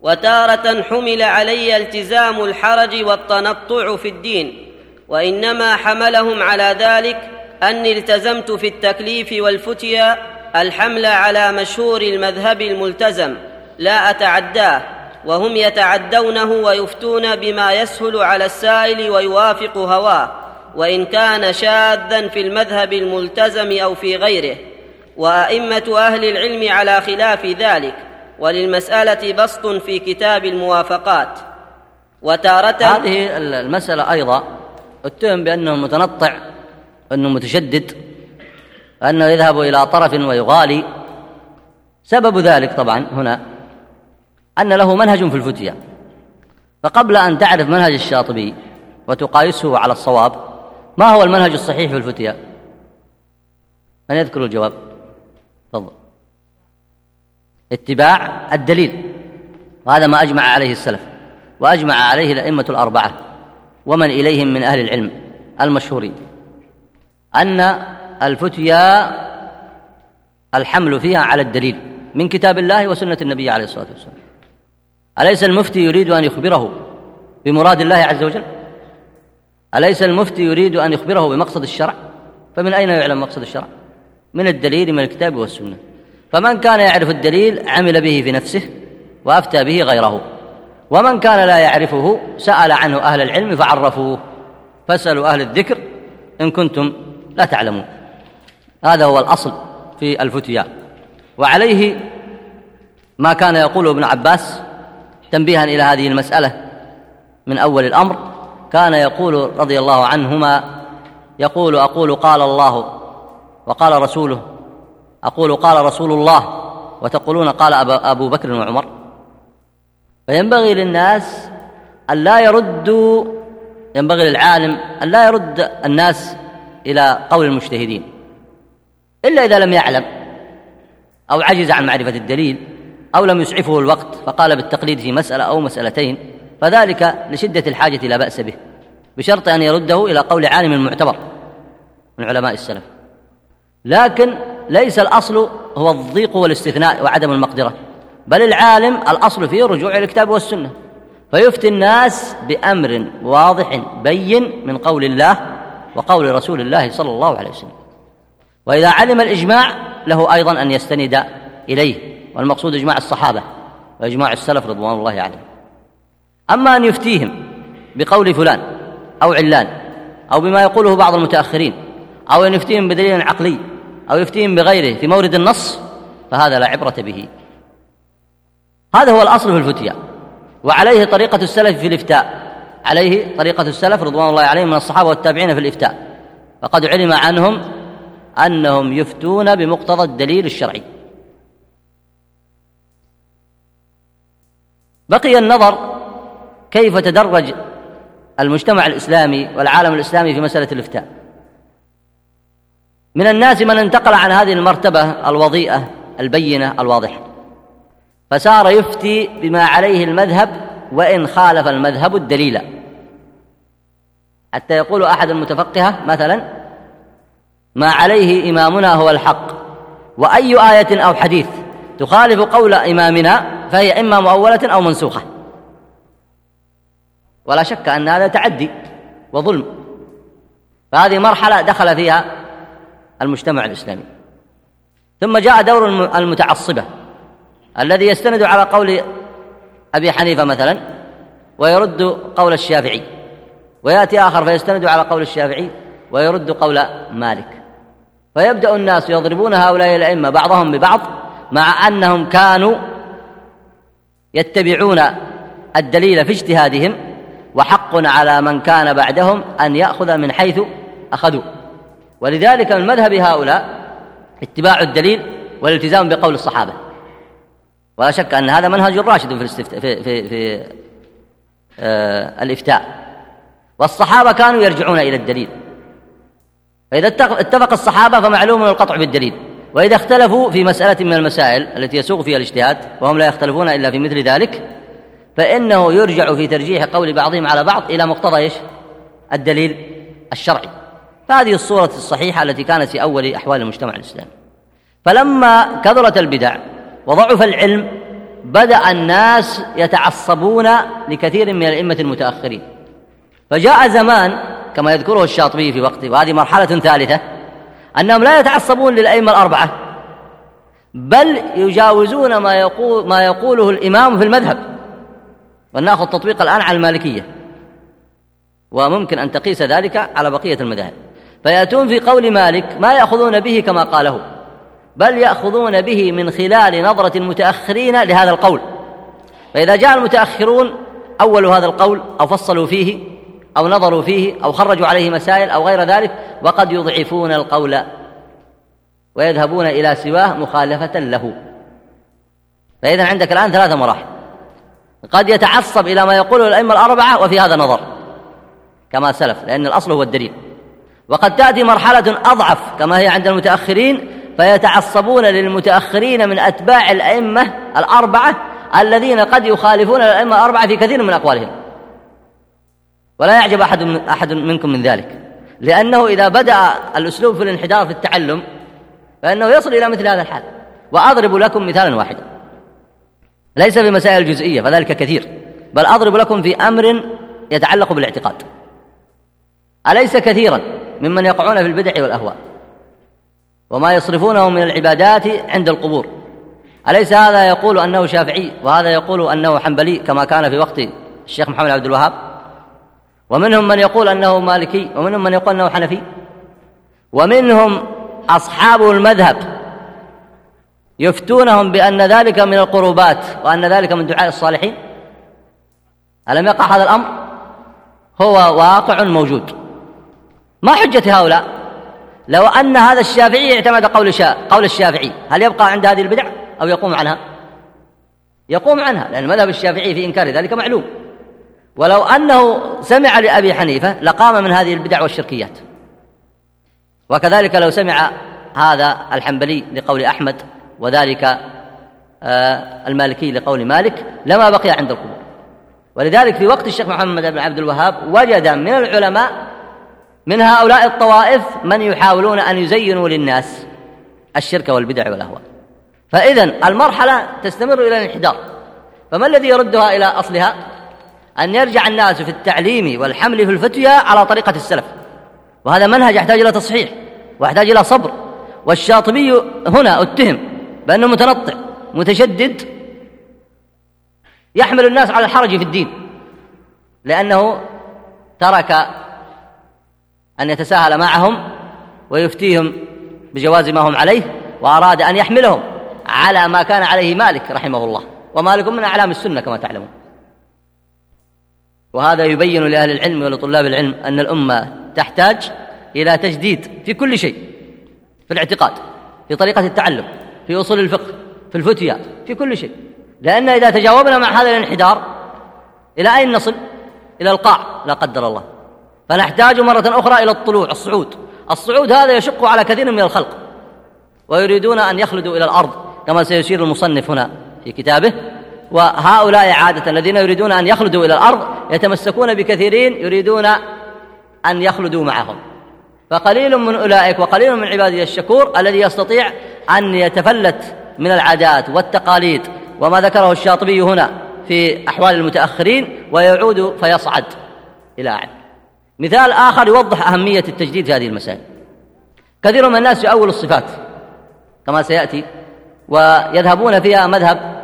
وتارة حمل علي التزام الحرج والتنطع في الدين وإنما حملهم على ذلك أني التزمت في التكليف والفتيا الحمل على مشهور المذهب الملتزم لا أتعداه. وهم يتعدونه ويفتون بما يسهل على السائل ويوافق هواه وإن كان شاذا في المذهب الملتزم أو في غيره. وأئمة أهل العلم على خلاف ذلك وللمسألة بسط في كتاب الموافقات. وتارة هذه المسألة أيضا اتهم بأنه متنطع أنه متشدد أنه يذهب إلى طرف ويغالي. سبب ذلك طبعا هنا أن له منهج في الفتية. فقبل أن تعرف منهج الشاطبي وتقايسه على الصواب ما هو المنهج الصحيح في الفتية؟ من يذكر الجواب؟ تفضل. اتباع الدليل. وهذا ما أجمع عليه السلف. وأجمع عليه الأئمة الأربعة. ومن إليهم من أهل العلم المشهورين. أن الفتيا الحمل فيها على الدليل من كتاب الله وسنة النبي عليه الصلاة والسلام. أليس المفتي يريد أن يخبره بمراد الله عز وجل؟ أليس المفتي يريد أن يخبره بمقصد الشرع؟ فمن أين يعلم مقصد الشرع؟ من الدليل من الكتاب والسنة. فمن كان يعرف الدليل عمل به في نفسه وأفتى به غيره. ومن كان لا يعرفه سأل عنه أهل العلم فعرفوه. فاسألوا أهل الذكر إن كنتم لا تعلمون. هذا هو الأصل في الفتيا. وعليه ما كان يقوله ابن عباس تنبيها إلى هذه المسألة. من أول الأمر كان يقول رضي الله عنهما يقول أقول قال الله وقال رسوله أقول قال رسول الله وتقولون قال أبو بكر وعمر. فينبغي للناس أن لا يردوا ينبغي للعالم أن لا يرد الناس إلى قول المجتهدين. إلا إذا لم يعلم أو عجز عن معرفة الدليل. أو لم يسعفه الوقت فقال بالتقليد في مسألة أو مسألتين فذلك لشدة الحاجة لا بأس به بشرط أن يرده إلى قول عالم معتبر من علماء السلف. لكن ليس الأصل هو الضيق والاستثناء وعدم المقدرة بل العالم الأصل فيه الرجوع إلى الكتاب والسنة. فيفتي الناس بأمر واضح بين من قول الله وقول رسول الله صلى الله عليه وسلم. وإذا علم الإجماع له أيضا أن يستند إليه. والمقصود إجماع الصحابة وإجماع السلف رضوان الله عليهم. أما أن يفتيهم بقول فلان أو علان أو بما يقوله بعض المتأخرين أو أن يفتيهم بدليل عقلي أو يفتيهم بغيره في مورد النص فهذا لا عبرة به. هذا هو الأصل في الفتيا وعليه طريقة السلف في الإفتاء. عليه طريقة السلف رضوان الله عليهم من الصحابة والتابعين في الإفتاء. فقد علم عنهم أنهم يفتون بمقتضى الدليل الشرعي. بقي النظر كيف تدرج المجتمع الإسلامي والعالم الإسلامي في مسألة الإفتاء. من الناس من انتقل عن هذه المرتبة الوضيئة البينة الواضحة. فصار يفتي بما عليه المذهب وإن خالف المذهب الدليل. حتى يقول أحد المتفقهة مثلا ما عليه إمامنا هو الحق وأي آية أو حديث تخالف قول إمامنا فهي إما مؤولة أو منسوخة. ولا شك أن هذا تعدي وظلم. فهذه مرحلة دخل فيها المجتمع الإسلامي. ثم جاء دور المتعصبة الذي يستند على قول أبي حنيفة مثلا ويرد قول الشافعي ويأتي آخر فيستند على قول الشافعي ويرد قول مالك. فيبدأ الناس يضربون هؤلاء الأئمة بعضهم ببعض مع أنهم كانوا يتبعون الدليل في اجتهادهم وحق على من كان بعدهم أن يأخذ من حيث أخذوا. ولذلك من مذهب هؤلاء اتباع الدليل والالتزام بقول الصحابة. ولا شك أن هذا منهج راشد في, الاستفت... في, في, في آه الإفتاء. والصحابة كانوا يرجعون إلى الدليل. فإذا اتفق الصحابة فمعلوم القطع بالدليل. وإذا اختلفوا في مسألة من المسائل التي يسوق فيها الاجتهاد وهم لا يختلفون إلا في مثل ذلك فإنه يرجع في ترجيح قول بعضهم على بعض إلى مقتضى إيش؟ الدليل الشرعي. فهذه الصورة الصحيحة التي كانت في أول أحوال المجتمع الإسلامي. فلما كثرت البدع وضعف العلم بدأ الناس يتعصبون لكثير من الأئمة المتأخرين. فجاء زمان كما يذكره الشاطبي في وقته وهذه مرحلة ثالثة أنهم لا يتعصبون للأئمة الأربعة بل يجاوزون ما يقول ما يقوله الإمام في المذهب. ولنأخذ تطبيق الآن على المالكية. وممكن أن تقيس ذلك على بقية المذاهب. فيأتون في قول مالك ما يأخذون به كما قاله بل يأخذون به من خلال نظرة المتأخرين لهذا القول. فإذا جاء المتأخرون أولوا هذا القول أو فصلوا فيه أو نظروا فيه أو خرجوا عليه مسائل أو غير ذلك وقد يضعفون القول ويذهبون إلى سواه مخالفة له. فإذا عندك الآن ثلاثة مراحل. قد يتعصب إلى ما يقوله الأئمة الأربعة وفي هذا نظر كما سلف لأن الأصل هو الدليل. وقد تأتي مرحلة أضعف كما هي عند المتأخرين فيتعصبون للمتأخرين من أتباع الأئمة الأربعة الذين قد يخالفون الأئمة الأربعة في كثير من أقوالهم. ولا يعجب أحد, من أحد منكم من ذلك. لأنه إذا بدأ الأسلوب في الانحدار في التعلم فإنه يصل إلى مثل هذا الحال. وأضرب لكم مثالا واحدا. ليس في مسائل جزئية فذلك كثير. بل أضرب لكم في أمر يتعلق بالاعتقاد. أليس كثيرا ممن يقعون في البدع والأهواء؟ وما يصرفونه من العبادات عند القبور. أليس هذا يقول أنه شافعي وهذا يقول أنه حنبلي كما كان في وقت الشيخ محمد عبد الوهاب؟ ومنهم من يقول أنه مالكي ومنهم من يقول أنه حنفي. ومنهم أصحاب المذهب يفتونهم بأن ذلك من القربات وأن ذلك من دعاء الصالحين. ألم يقع هذا الأمر؟ هو واقع موجود. ما حجة هؤلاء؟ لو أن هذا الشافعي اعتمد قول قول الشافعي هل يبقى عند هذه البدع أو يقوم عنها؟ يقوم عنها لأن المذهب الشافعي في إنكار ذلك معلوم. ولو أنه سمع لأبي حنيفة لقام من هذه البدع والشركيات. وكذلك لو سمع هذا الحنبلي لقول أحمد وذلك آه، المالكي لقول مالك لما بقي عند القبور. ولذلك في وقت الشيخ محمد بن عبد الوهاب وجد من العلماء من هؤلاء الطوائف من يحاولون أن يزينوا للناس الشرك والبدع والأهواء. فإذا المرحلة تستمر إلى الانحدار. فما الذي يردها إلى أصلها؟ أن يرجع الناس في التعليم والحمل في الفتيا على طريقة السلف. وهذا منهج يحتاج إلى تصحيح ويحتاج إلى صبر. والشاطبي هنا اتهم بأنه متنطع متشدد يحمل الناس على الحرج في الدين. لأنه ترك أن يتساهل معهم ويفتيهم بجواز ما هم عليه وأراد أن يحملهم على ما كان عليه مالك رحمه الله. ومالك من أعلام السنة كما تعلمون. وهذا يبين لأهل العلم ولطلاب العلم أن الأمة تحتاج إلى تجديد في كل شيء في الاعتقاد في طريقة التعلم في أصول الفقه في الفتيا في كل شيء. لأن إذا تجاوبنا مع هذا الانحدار إلى أين نصل؟ إلى القاع لا قدر الله. فنحتاج مرة أخرى إلى الطلوع الصعود. الصعود هذا يشق على كثير من الخلق ويريدون أن يخلدوا إلى الأرض كما سيشير المصنف هنا في كتابه. وهؤلاء عادة الذين يريدون أن يخلدوا إلى الأرض يتمسكون بكثيرين يريدون أن يخلدوا معهم. فقليل من أولئك وقليل من عبادي الشكور الذي يستطيع أن يتفلت من العادات والتقاليد وما ذكره الشاطبي هنا في أحوال المتأخرين ويعود فيصعد إلى أعلى. مثال آخر يوضح أهمية التجديد في هذه المسائل. كثير من الناس يؤول الصفات كما سيأتي ويذهبون فيها مذهب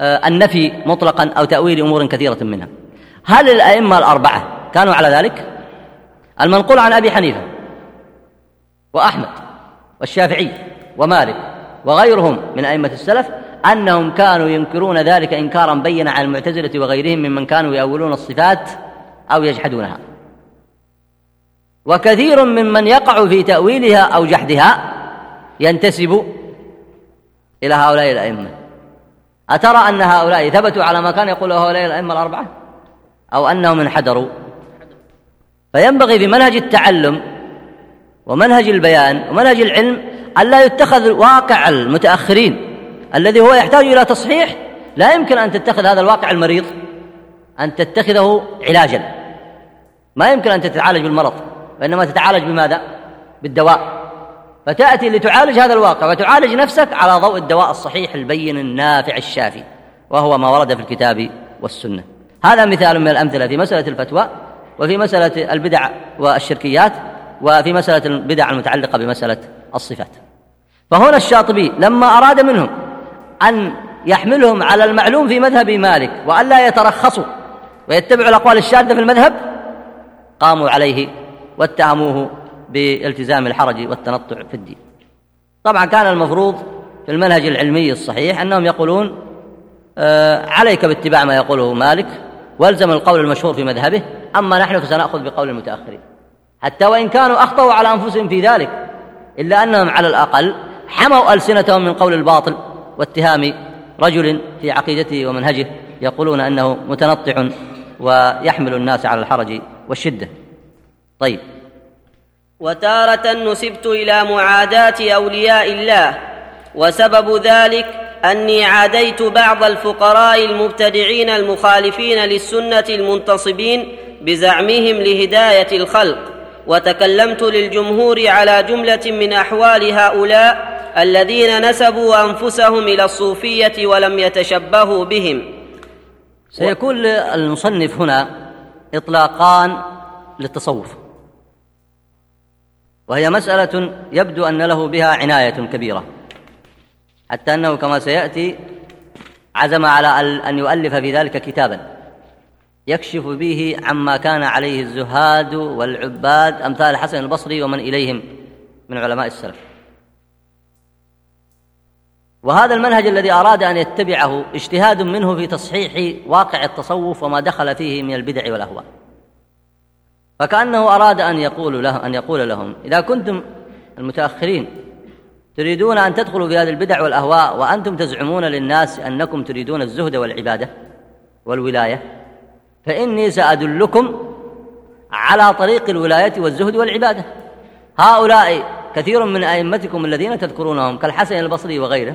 النفي مطلقا أو تأويل أمور كثيرة منها. هل الأئمة الأربعة كانوا على ذلك؟ المنقول عن أبي حنيفة وأحمد والشافعي ومالك وغيرهم من أئمة السلف أنهم كانوا ينكرون ذلك إنكارا بينا على المعتزلة وغيرهم ممن كانوا يأولون الصفات أو يجحدونها. وكثير ممن يقع في تأويلها أو جحدها ينتسب إلى هؤلاء الأئمة. أترى أن هؤلاء ثبتوا على ما كان يقول هؤلاء الأئمة الأربعة؟ أو أنهم انحدروا؟ فينبغي في منهج التعلم ومنهج البيان ومنهج العلم ألا يتخذ واقع المتأخرين الذي هو يحتاج إلى تصحيح لا يمكن أن تتخذ هذا الواقع المريض أن تتخذه علاجا. ما يمكن أن تتعالج بالمرض وإنما تتعالج بماذا؟ بالدواء. فتأتي لتعالج هذا الواقع وتعالج نفسك على ضوء الدواء الصحيح البين النافع الشافي وهو ما ورد في الكتاب والسنة. هذا مثال من الأمثلة في مسألة الفتوى وفي مسألة البدع والشركيات وفي مسألة البدع المتعلقة بمسألة الصفات. فهنا الشاطبي لما أراد منهم أن يحملهم على المعلوم في مذهب مالك وألا يترخصوا ويتبعوا الأقوال الشاذة في المذهب قاموا عليه واتهموه بالتزام الحرج والتنطع في الدين. طبعا كان المفروض في المنهج العلمي الصحيح أنهم يقولون آه عليك باتباع ما يقوله مالك والزم القول المشهور في مذهبه أما نحن فسنأخذ بقول المتأخرين. حتى وإن كانوا أخطأوا على أنفسهم في ذلك إلا أنهم على الأقل حموا ألسنتهم من قول الباطل واتهام رجل في عقيدته ومنهجه يقولون أنه متنطع ويحمل الناس على الحرج والشدة. طيب. وتارة نسبت إلى معاداة أولياء الله. وسبب ذلك أني عاديت بعض الفقراء المبتدعين المخالفين للسنة المنتصبين بزعمهم لهداية الخلق وتكلمت للجمهور على جملة من أحوال هؤلاء الذين نسبوا أنفسهم إلى الصوفية ولم يتشبهوا بهم. سيكون المصنف هنا إطلاقان للتصوف. وهي مسألة يبدو أن له بها عناية كبيرة. حتى أنه كما سيأتي عزم على أن يؤلف في ذلك كتابا. يكشف به عما كان عليه الزهاد والعباد أمثال الحسن البصري ومن إليهم من علماء السلف. وهذا المنهج الذي أراد أن يتبعه اجتهاد منه في تصحيح واقع التصوف وما دخل فيه من البدع والأهواء. فكأنه أراد أن يقول له أن يقول لهم إذا كنتم المتأخرين تريدون أن تدخلوا في هذه البدع والأهواء وأنتم تزعمون للناس أنكم تريدون الزهد والعبادة والولاية فإني سأدلكم على طريق الولاية والزهد والعبادة. هؤلاء كثير من أئمتكم الذين تذكرونهم كالحسن البصري وغيره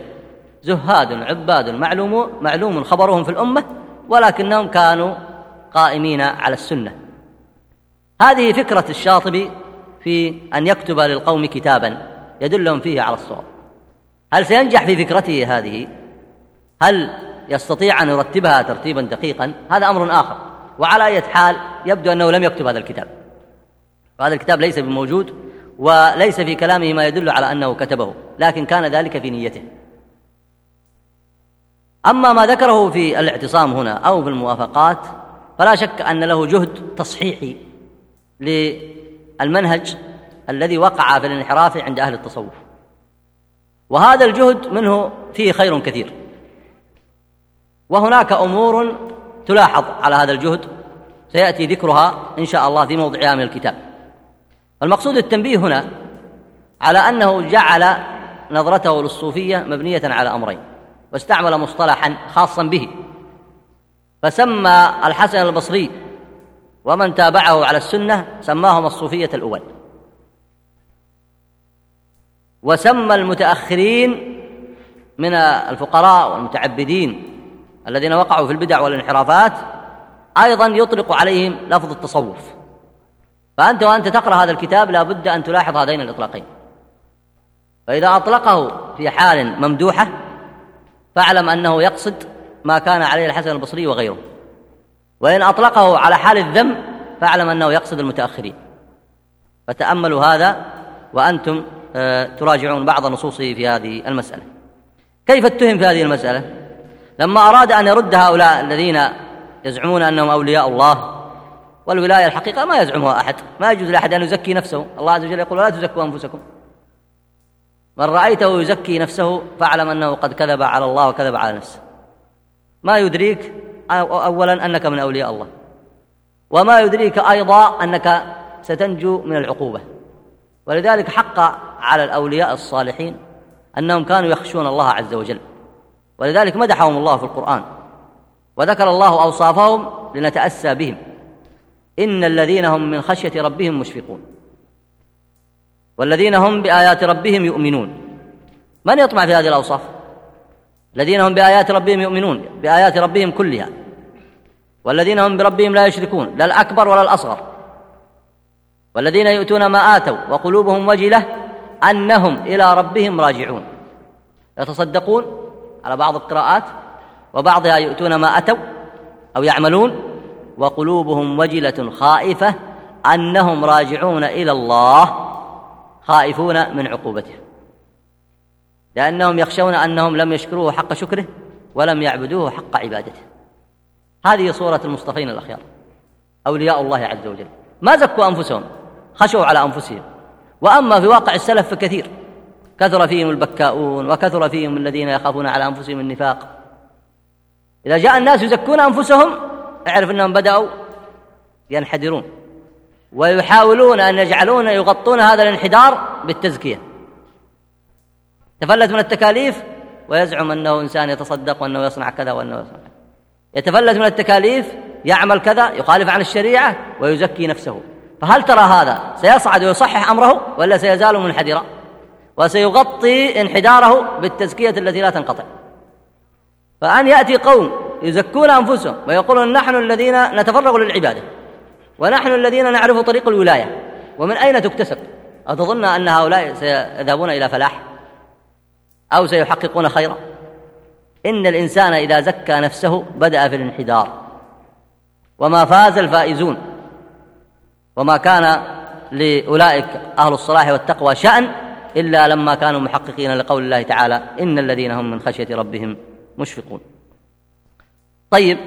زهاد عباد معلوم معلوم خبرهم في الأمة ولكنهم كانوا قائمين على السنة. هذه فكرة الشاطبي في أن يكتب للقوم كتابا يدلهم فيه على الصواب. هل سينجح في فكرته هذه؟ هل يستطيع أن يرتبها ترتيبا دقيقا؟ هذا أمر آخر. وعلى أي حال يبدو أنه لم يكتب هذا الكتاب. وهذا الكتاب ليس بموجود وليس في كلامه ما يدل على أنه كتبه لكن كان ذلك في نيته. أما ما ذكره في الاعتصام هنا أو في الموافقات فلا شك أن له جهد تصحيحي. للمنهج الذي وقع في الانحراف عند أهل التصوف. وهذا الجهد منه فيه خير كثير. وهناك أمور تلاحظ على هذا الجهد سيأتي ذكرها إن شاء الله في موضعها من الكتاب. المقصود التنبيه هنا على أنه جعل نظرته للصوفية مبنية على أمرين واستعمل مصطلحا خاصا به فسمى الحسن البصري ومن تابعه على السنة سماهم الصوفية الأول. وسمى المتأخرين من الفقراء والمتعبدين الذين وقعوا في البدع والانحرافات أيضا يطلق عليهم لفظ التصوف. فأنت وأنت تقرأ هذا الكتاب لا بد أن تلاحظ هذين الإطلاقين. فإذا أطلقه في حال ممدوحة فاعلم أنه يقصد ما كان عليه الحسن البصري وغيره. وإن أطلقه على حال الذم فاعلم أنه يقصد المتأخرين. فتأملوا هذا وأنتم آه، تراجعون بعض نصوصه في هذه المسألة. كيف اتهم في هذه المسألة؟ لما أراد أن يرد هؤلاء الذين يزعمون أنهم أولياء الله والولاية الحقيقة ما يزعمها أحد. ما يجوز لأحد أن يزكي نفسه. الله عز وجل يقول لا تزكوا أنفسكم. من رأيته يزكي نفسه فاعلم أنه قد كذب على الله وكذب على نفسه. ما يدريك أولا أنك من أولياء الله. وما يدريك أيضا أنك ستنجو من العقوبة. ولذلك حق على الأولياء الصالحين أنهم كانوا يخشون الله عز وجل. ولذلك مدحهم الله في القرآن. وذكر الله أوصافهم لنتأسى بهم. إن الذين هم من خشية ربهم مشفقون. والذين هم بآيات ربهم يؤمنون. من يطمع في هذه الأوصاف؟ الذين هم بآيات ربهم يؤمنون بآيات ربهم كلها. والذين هم بربهم لا يشركون لا الأكبر ولا الأصغر. والذين يؤتون ما آتوا وقلوبهم وجلة أنهم إلى ربهم راجعون. يتصدقون على بعض القراءات وبعضها يؤتون ما أتوا أو يعملون وقلوبهم وجلة خائفة أنهم راجعون إلى الله خائفون من عقوبته لأنهم يخشون أنهم لم يشكروه حق شكره ولم يعبدوه حق عبادته. هذه صورة المصطفين الأخيار أولياء الله عز وجل. ما زكوا أنفسهم خشوا على أنفسهم. وأما في واقع السلف فكثير. كثر فيهم البكاؤون وكثر فيهم الذين يخافون على أنفسهم النفاق. إذا جاء الناس يزكون أنفسهم اعرف أنهم بدأوا ينحدرون. ويحاولون أن يجعلون يغطون هذا الانحدار بالتزكية. تفلت من التكاليف ويزعم أنه إنسان يتصدق وأنه يصنع كذا وأنه يصنع يتفلت من التكاليف يعمل كذا يخالف عن الشريعة ويزكي نفسه. فهل ترى هذا سيصعد ويصحح أمره ولا سيزال منحدرا؟ وسيغطي انحداره بالتزكية التي لا تنقطع. فأن يأتي قوم يزكون أنفسهم ويقولون نحن الذين نتفرغ للعبادة ونحن الذين نعرف طريق الولاية ومن أين تكتسب؟ أتظن أن هؤلاء سيذهبون إلى فلاح؟ أو سيحققون خيرا. إن الإنسان إذا زكى نفسه بدأ في الانحدار. وما فاز الفائزون. وما كان لأولئك أهل الصلاح والتقوى شأن إلا لما كانوا محققين لقول الله تعالى إن الذين هم من خشية ربهم مشفقون. طيب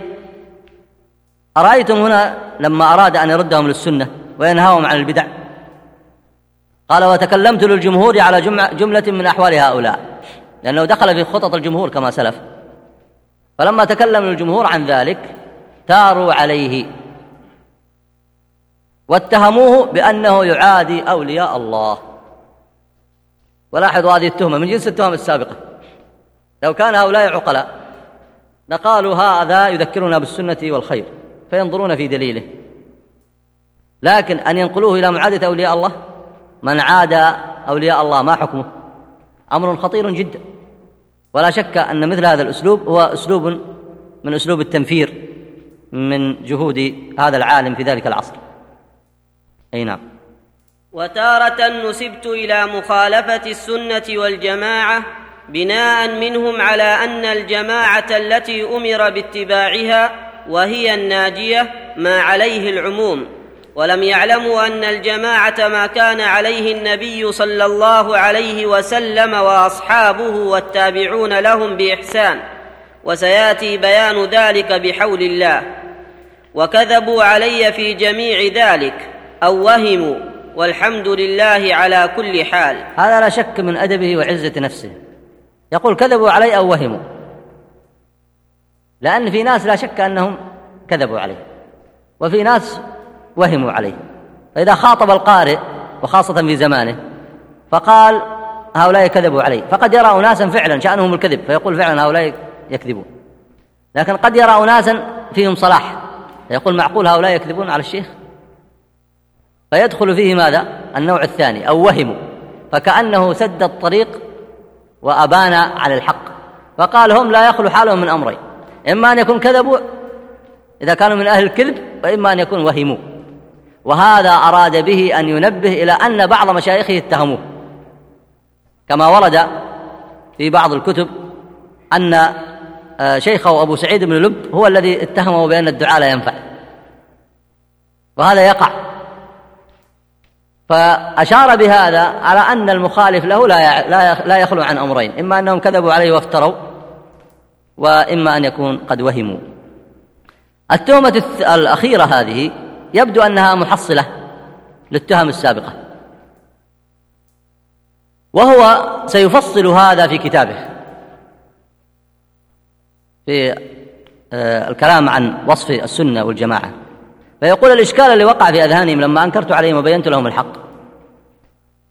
أرأيتم هنا لما أراد أن يردهم للسنة وينهاهم عن البدع؟ قال وتكلمت للجمهور على جملة من أحوال هؤلاء. لأنه دخل في خطط الجمهور كما سلف. فلما تكلم الجمهور عن ذلك تاروا عليه واتهموه بأنه يعادي أولياء الله. ولاحظوا هذه التهمة من جنس التهم السابقة. لو كان هؤلاء عقلاء لقالوا هذا يذكرنا بالسنة والخير فينظرون في دليله. لكن أن ينقلوه إلى معادة أولياء الله؟ من عاد أولياء الله ما حكمه؟ أمر خطير جدا. ولا شك أن مثل هذا الأسلوب هو أسلوب من أسلوب التنفير من جهود هذا العالم في ذلك العصر. أي نعم. وتارة نسبت إلى مخالفة السنة والجماعة بناء منهم على أن الجماعة التي أمر باتباعها وهي الناجية ما عليه العموم. ولم يعلموا أن الجماعة ما كان عليه النبي صلى الله عليه وسلم وأصحابه والتابعون لهم بإحسان وسيأتي بيان ذلك بحول الله. وكذبوا علي في جميع ذلك أو وهموا والحمد لله على كل حال. هذا لا شك من أدبه وعزة نفسه. يقول كذبوا علي أو وهموا. لأن في ناس لا شك أنهم كذبوا عليه. وفي ناس وهموا عليه. فإذا خاطب القارئ وخاصة في زمانه فقال هؤلاء كذبوا علي. فقد يرى أناسا فعلا شأنهم الكذب فيقول فعلا هؤلاء يكذبون. لكن قد يرى أناسا فيهم صلاح فيقول معقول هؤلاء يكذبون على الشيخ؟ فيدخل فيه ماذا؟ النوع الثاني أو وهموا. فكأنه سد الطريق وأبان على الحق. فقال هم لا يخلو حالهم من أمرين إما أن يكون كذبوا إذا كانوا من أهل الكذب وإما أن يكون وهموا. وهذا أراد به أن ينبه إلى أن بعض مشايخه اتهموه. كما ورد في بعض الكتب أن آه، شيخه أبو سعيد بن لب هو الذي اتهمه بأن الدعاء لا ينفع. وهذا يقع. فأشار بهذا على أن المخالف له لا لا يخلو عن أمرين إما أنهم كذبوا عليه وافتروا وإما أن يكون قد وهموا. التهمة الأخيرة هذه يبدو أنها محصلة للتهم السابقة. وهو سيفصل هذا في كتابه. في آه، الكلام عن وصف السنة والجماعة. فيقول الإشكال اللي وقع في أذهانهم لما أنكرت عليهم وبينت لهم الحق.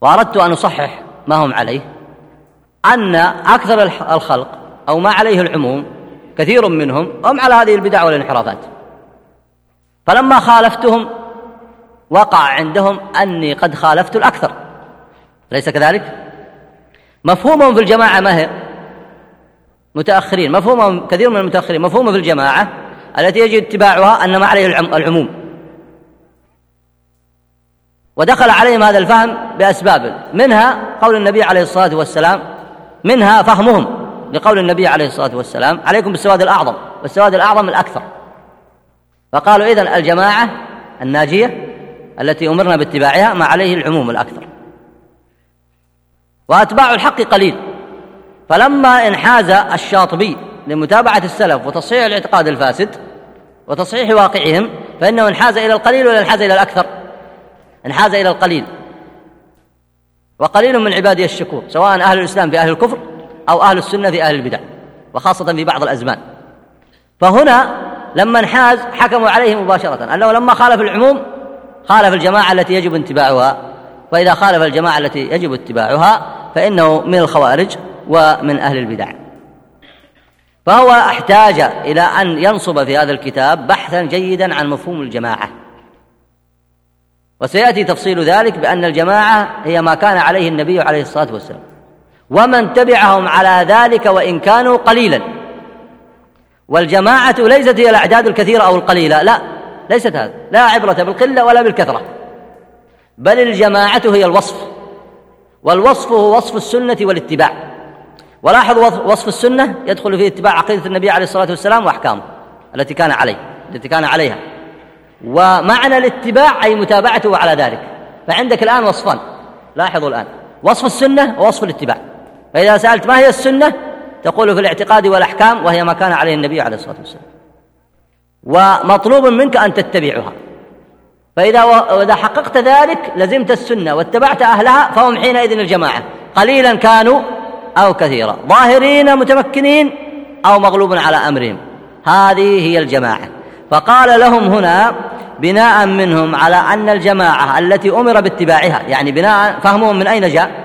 وأردت أن أصحح ما هم عليه. أن أكثر الخلق أو ما عليه العموم كثير منهم هم على هذه البدع والانحرافات. فلما خالفتهم وقع عندهم أني قد خالفت الأكثر. ليس كذلك؟ مفهومهم في الجماعة ما هي؟ متأخرين. مفهومهم كثير من المتأخرين. مفهومه في الجماعة التي يجب اتباعها أن ما عليه العموم. ودخل عليهم هذا الفهم بأسباب منها قول النبي عليه الصلاة والسلام منها فهمهم لقول النبي عليه الصلاة والسلام. عليكم بالسواد الأعظم. والسواد الأعظم الأكثر. فقالوا إذن الجماعة الناجية التي أمرنا باتباعها ما عليه العموم الأكثر. وأتباع الحق قليل. فلما انحاز الشاطبي لمتابعة السلف وتصحيح الاعتقاد الفاسد وتصحيح واقعهم فإنه انحاز إلى القليل ولا انحاز إلى الأكثر؟ انحاز إلى القليل. وقليل من عبادي الشكور سواء أهل الإسلام في أهل الكفر أو أهل السنة في أهل البدع وخاصة في بعض الأزمان. فهنا لما انحاز حكموا عليه مباشرة. أنه لما خالف العموم خالف الجماعة التي يجب اتباعها. فإذا خالف الجماعة التي يجب اتباعها فإنه من الخوارج ومن أهل البدع. فهو احتاج إلى أن ينصب في هذا الكتاب بحثا جيدا عن مفهوم الجماعة. وسيأتي تفصيل ذلك بأن الجماعة هي ما كان عليه النبي عليه الصلاة والسلام. ومن تبعهم على ذلك وإن كانوا قليلا. والجماعة ليست هي الأعداد الكثيرة أو القليلة. لا ليست هذا. لا عبرة بالقلة ولا بالكثرة. بل الجماعة هي الوصف. والوصف هو وصف السنة والاتباع. ولاحظ وصف السنة يدخل فيه اتباع عقيدة النبي عليه الصلاة والسلام وأحكامه التي كان عليه التي كان عليها. ومعنى الاتباع أي متابعته على ذلك. فعندك الآن وصفان. لاحظوا الآن. وصف السنة ووصف الاتباع. فإذا سألت ما هي السنة تقول في الاعتقاد والأحكام وهي ما كان عليه النبي عليه الصلاة والسلام. ومطلوب منك أن تتبعها. فإذا إذا حققت ذلك لزمت السنة واتبعت أهلها فهم حينئذ الجماعة. قليلا كانوا أو كثيرا. ظاهرين متمكنين أو مغلوب على أمرهم. هذه هي الجماعة. فقال لهم هنا بناء منهم على أن الجماعة التي أمر باتباعها يعني بناء فهمهم من أين جاء؟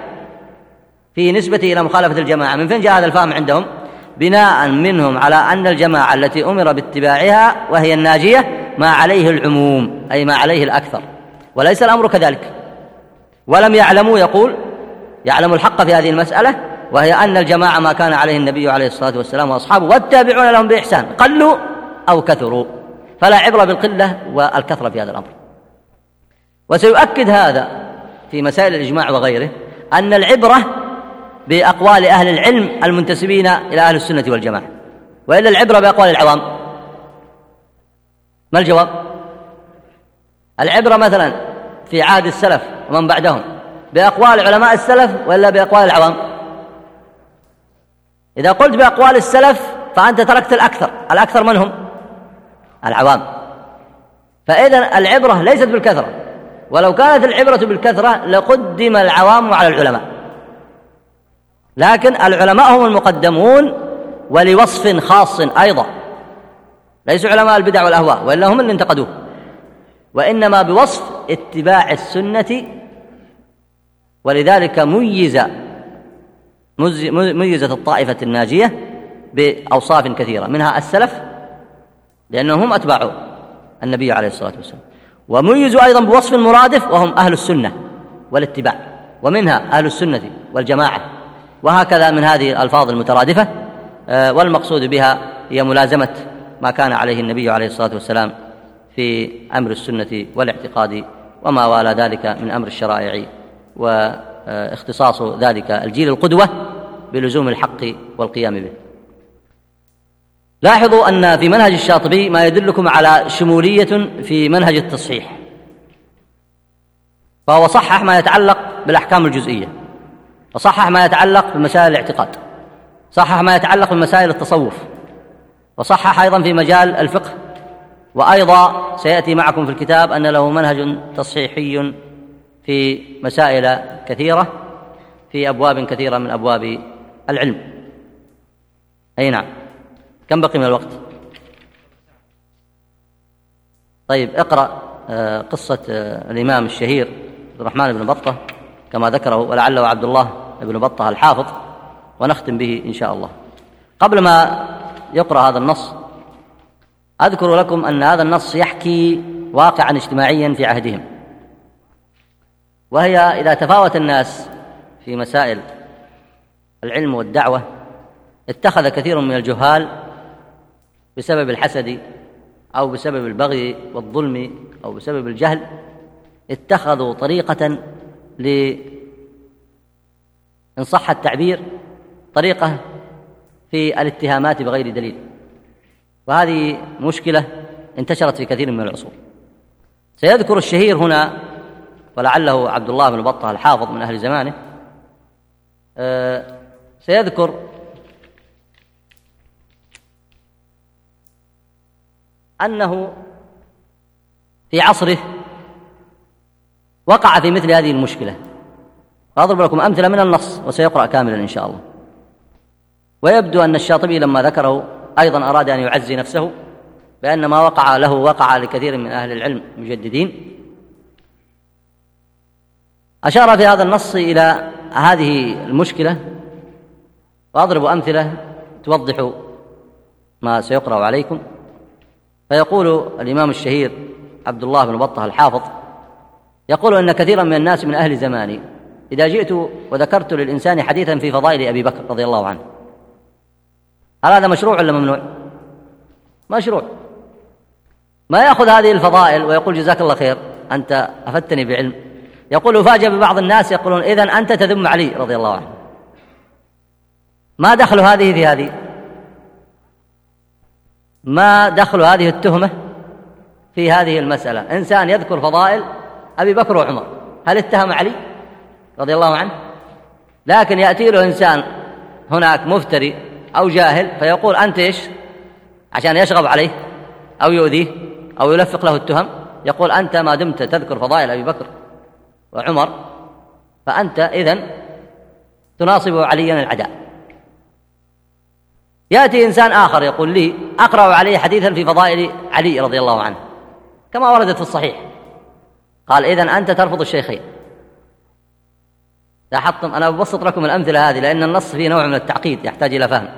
في نسبة إلى مخالفة الجماعة. من فين جاء هذا الفهم عندهم؟ بناء منهم على أن الجماعة التي أمر باتباعها وهي الناجية ما عليه العموم أي ما عليه الأكثر. وليس الأمر كذلك. ولم يعلموا يقول يعلم الحق في هذه المسألة وهي أن الجماعة ما كان عليه النبي عليه الصلاة والسلام وأصحابه والتابعون لهم بإحسان. قلوا أو كثروا. فلا عبرة بالقلة والكثرة في هذا الأمر. وسيؤكد هذا في مسائل الإجماع وغيره أن العبرة بأقوال أهل العلم المنتسبين إلى أهل السنة والجماعة. وإلا العبرة بأقوال العوام ما الجواب؟ العبرة مثلا في عهد السلف ومن بعدهم. بأقوال علماء السلف ولا بأقوال العوام إذا قلت بأقوال السلف فأنت تركت الأكثر. الأكثر من هم؟ العوام فإذا العبرة ليست بالكثرة. ولو كانت العبرة بالكثرة لقدم العوام على العلماء. لكن العلماء هم المقدمون ولوصف خاص أيضا. ليسوا علماء البدع والأهواء وإلا هم اللي انتقدوه. وإنما بوصف اتباع السنة ولذلك ميز ميزت الطائفة الناجية بأوصاف كثيرة منها السلف لأنهم هم أتباع النبي عليه الصلاة والسلام. وميزوا أيضا بوصف مرادف وهم أهل السنة والاتباع ومنها أهل السنة والجماعة. وهكذا من هذه الألفاظ المترادفة آه، والمقصود بها هي ملازمة ما كان عليه النبي عليه الصلاة والسلام في أمر السنة والاعتقاد وما والى ذلك من أمر الشرائع واختصاص ذلك الجيل القدوة بلزوم الحق والقيام به. لاحظوا أن في منهج الشاطبي ما يدلكم على شمولية في منهج التصحيح فهو صحح ما يتعلق بالأحكام الجزئية. وصحح ما يتعلق بمسائل الاعتقاد صحح ما يتعلق بمسائل التصوف وصحح أيضا في مجال الفقه وأيضا سيأتي معكم في الكتاب أن له منهج تصحيحي في مسائل كثيرة في أبواب كثيرة من أبواب العلم. أي نعم. كم بقي من الوقت؟ طيب اقرأ آه، قصة آه، الإمام الشهير عبد الرحمن بن بطة. كما ذكره ولعله عبد الله بن بطة الحافظ ونختم به إن شاء الله. قبل ما يقرأ هذا النص أذكر لكم أن هذا النص يحكي واقعا اجتماعيا في عهدهم. وهي إذا تفاوت الناس في مسائل العلم والدعوة اتخذ كثير من الجهال بسبب الحسد أو بسبب البغي والظلم أو بسبب الجهل اتخذوا طريقة ل إن صح التعبير طريقة في الاتهامات بغير دليل. وهذه مشكلة انتشرت في كثير من العصور. سيذكر الشهير هنا ولعله عبد الله بن بطة الحافظ من أهل زمانه آه، سيذكر أنه في عصره وقع في مثل هذه المشكلة. أضرب لكم أمثلة من النص وسيقرأ كاملا إن شاء الله. ويبدو أن الشاطبي لما ذكره أيضا أراد أن يعزي نفسه بأن ما وقع له وقع لكثير من أهل العلم مجددين. أشار في هذا النص إلى هذه المشكلة. وأضرب أمثلة توضح ما سيقرأ عليكم. فيقول الإمام الشهير عبد الله بن بطة الحافظ يقول أن كثيرا من الناس من أهل زماني إذا جئت وذكرت للإنسان حديثا في فضائل أبي بكر رضي الله عنه. هل هذا مشروع ولا ممنوع؟ مشروع. ما يأخذ هذه الفضائل ويقول جزاك الله خير أنت أفدتني بعلم. يقول أفاجأ ببعض الناس يقولون إذن أنت تذم علي رضي الله عنه. ما دخل هذه في هذه؟ ما دخل هذه التهمة في هذه المسألة؟ إنسان يذكر فضائل أبي بكر وعمر. هل اتهم علي رضي الله عنه؟ لكن يأتي له إنسان هناك مفتري أو جاهل فيقول أنت إيش؟ عشان يشغب عليه أو يؤذيه أو يلفق له التهم. يقول أنت ما دمت تذكر فضائل أبي بكر وعمر فأنت إذن تناصب عليا العداء. يأتي إنسان آخر يقول لي أقرأ عليه حديثا في فضائل علي رضي الله عنه كما وردت في الصحيح. قال إذن أنت ترفض الشيخين. لاحظتم؟ أنا ببسط لكم الأمثلة هذه لأن النص فيه نوع من التعقيد يحتاج إلى فهم.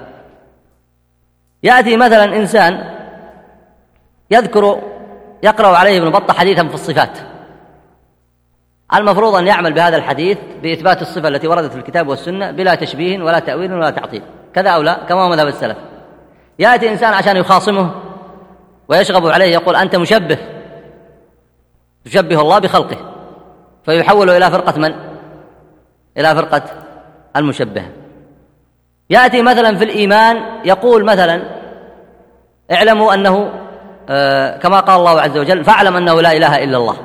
يأتي مثلا إنسان يذكر يقرأ عليه ابن بطة حديثا في الصفات. المفروض أن يعمل بهذا الحديث بإثبات الصفة التي وردت في الكتاب والسنة بلا تشبيه ولا تأويل ولا تعطيل. كذا أو لا كما هو مذهب السلف. يأتي إنسان عشان يخاصمه ويشغب عليه يقول أنت مشبه. تشبه الله بخلقه. فيحول إلى فرقة من؟ إلى فرقة المشبهة. يأتي مثلا في الإيمان يقول مثلا اعلموا أنه آه كما قال الله عز وجل فاعلم أنه لا إله إلا الله.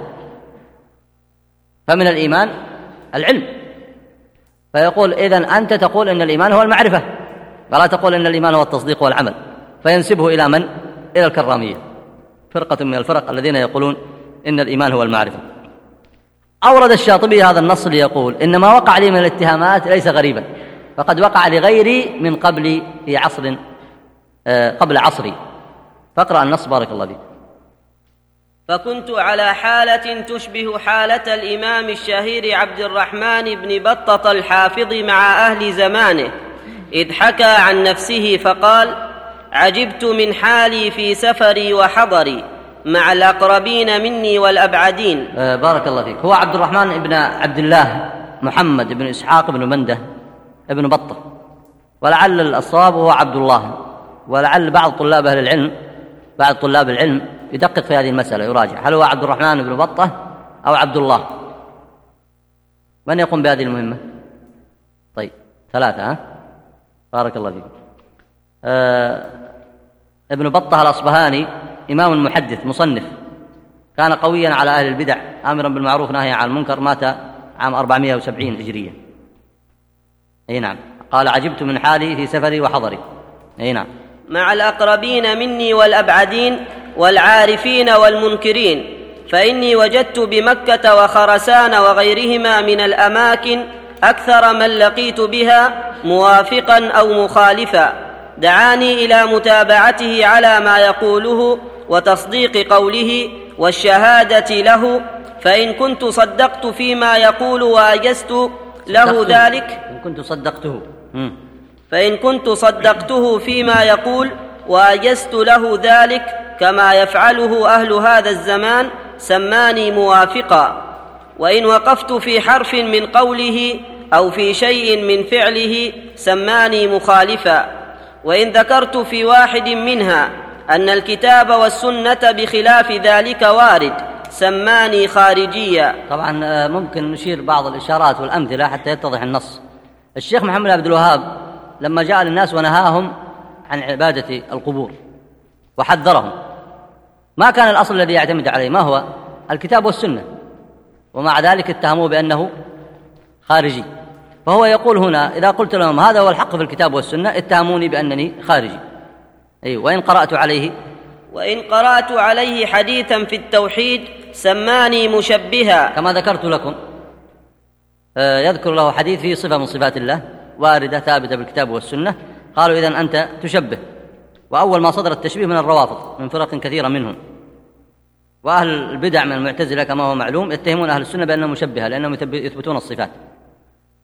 فمن الإيمان؟ العلم. فيقول إذن أنت تقول أن الإيمان هو المعرفة ولا تقول أن الإيمان هو التصديق والعمل. فينسبه إلى من؟ إلى الكرامية. فرقة من الفرق الذين يقولون إن الإيمان هو المعرفة. أورد الشاطبي هذا النص ليقول إن ما وقع لي من الاتهامات ليس غريبا فقد وقع لغيري من قبل في عصر آه، قبل عصري. فاقرأ النص بارك الله فيك. فكنت على حالة تشبه حالة الإمام الشهير عبد الرحمن بن بطة الحافظ مع أهل زمانه إذ حكى عن نفسه فقال عجبت من حالي في سفري وحضري. مع الأقربين مني والأبعدين. آه بارك الله فيك. هو عبد الرحمن بن عبد الله محمد بن إسحاق بن منده ابن بطة. ولعل الصواب هو عبد الله. ولعل بعض طلاب أهل العلم بعض طلاب العلم يدقق في هذه المسألة يراجع هل هو عبد الرحمن بن بطة أو عبد الله؟ من يقوم بهذه المهمة؟ طيب ثلاثة ها؟ بارك الله فيكم آه ابن بطة الأصبهاني إمام محدث مصنف. كان قويا على أهل البدع آمرا بالمعروف ناهيا عن المنكر مات عام 470 هجرية أي نعم. قال عجبت من حالي في سفري وحضري. أي نعم. مع الأقربين مني والأبعدين والعارفين والمنكرين فإني وجدت بمكة وخرسان وغيرهما من الأماكن أكثر من لقيت بها موافقا أو مخالفا دعاني إلى متابعته على ما يقوله وتصديق قوله والشهادة له فإن كنت صدقت فيما يقول وأجزت له ذلك. إن كنت صدقته. فإن كنت صدقته فيما يقول وأجزت له ذلك كما يفعله أهل هذا الزمان سماني موافقا. وإن وقفت في حرف من قوله أو في شيء من فعله سماني مخالفا. وإن ذكرت في واحد منها أن الكتاب والسنة بخلاف ذلك وارد. سماني خارجيا طبعا آه، ممكن نشير بعض الإشارات والأمثلة حتى يتضح النص. الشيخ محمد عبد الوهاب لما جاء للناس ونهاهم عن عبادة القبور وحذرهم. ما كان الأصل الذي يعتمد عليه ما هو؟ الكتاب والسنة. ومع ذلك اتهموه بأنه خارجي. فهو يقول هنا إذا قلت لهم هذا هو الحق في الكتاب والسنة اتهموني بأنني خارجي. أي وإن قرأت عليه. وإن قرأت عليه حديثا في التوحيد سماني مشبها. كما ذكرت لكم آه، يذكر له حديث فيه صفة من صفات الله واردة ثابتة بالكتاب والسنة. قالوا إذن أنت تشبه. وأول ما صدر التشبيه من الروافض من فرق كثيرة منهم. وأهل البدع من المعتزلة كما هو معلوم يتهمون أهل السنة بأنهم مشبهة لأنهم يثبتون الصفات.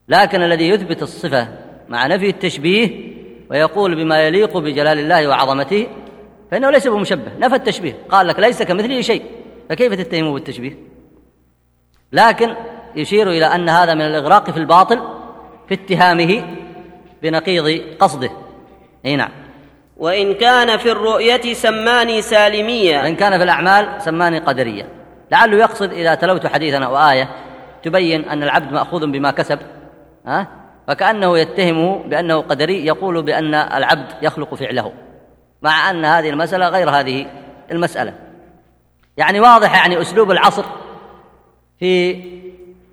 لكن الذي يثبت الصفة مع نفي التشبيه ويقول بما يليق بجلال الله وعظمته فإنه ليس بمشبه نفى التشبيه قال لك ليس كمثله شيء فكيف تتهمه بالتشبيه؟ لكن يشير إلى أن هذا من الإغراق في الباطل في اتهامه بنقيض قصده. أي نعم. وإن كان في الرؤية سماني سالميا وإن كان في الأعمال سماني قدريا لعله يقصد إذا تلوت حديثا أو آية تبين أن العبد مأخوذ بما كسب ها؟ فكأنه يتهمه بأنه قدري يقول بأن العبد يخلق فعله مع أن هذه المسألة غير هذه المسألة. يعني واضح يعني أسلوب العصر في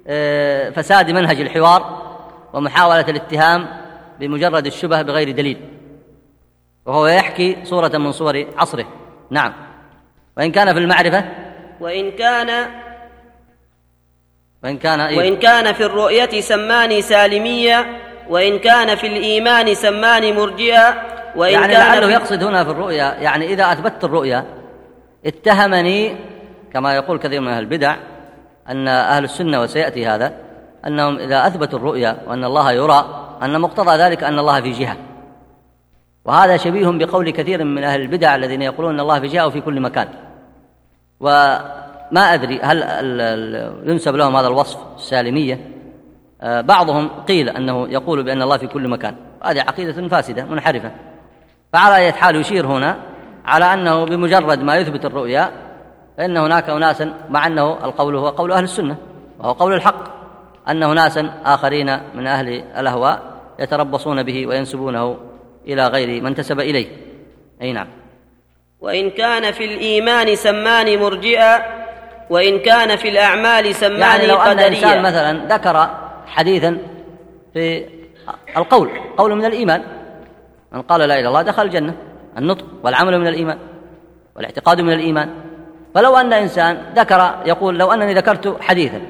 آه، فساد منهج الحوار ومحاولة الاتهام بمجرد الشبه بغير دليل. وهو يحكي صورة من صور عصره. نعم. وإن كان في المعرفة؟ وإن كان وإن كان إيه؟ وإن كان في الرؤية سماني سالمية وإن كان في الإيمان سماني مرجئا وإن يعني كان لعله يقصد هنا في الرؤيا يعني إذا أثبتت الرؤيا اتهمني كما يقول كثير من أهل البدع أن أهل السنة وسيأتي هذا أنهم إذا أثبتوا الرؤيا وأن الله يرى أن مقتضى ذلك أن الله في جهة وهذا شبيه بقول كثير من أهل البدع الذين يقولون أن الله في جهة وفي كل مكان وما أدري هل ينسب لهم هذا الوصف السالمية؟ آه، بعضهم قيل أنه يقول بأن الله في كل مكان. هذه عقيدة فاسدة منحرفة. فعلى أي حال يشير هنا على أنه بمجرد ما يثبت الرؤيا فإن هناك أناسا مع أنه القول هو قول أهل السنة وهو قول الحق. أن أناسا آخرين من أهل الأهواء يتربصون به وينسبونه إلى غير من انتسب إليه. أي نعم. وإن كان في الإيمان سماني مرجئا وإن كان في الأعمال سماني يعني لو أن إنسان مثلا ذكر حديثا في القول قول من الإيمان. من قال لا إله إلا الله دخل الجنة النطق والعمل من الإيمان والاعتقاد من الإيمان. فلو أن إنسان ذكر يقول لو أنني ذكرت حديثا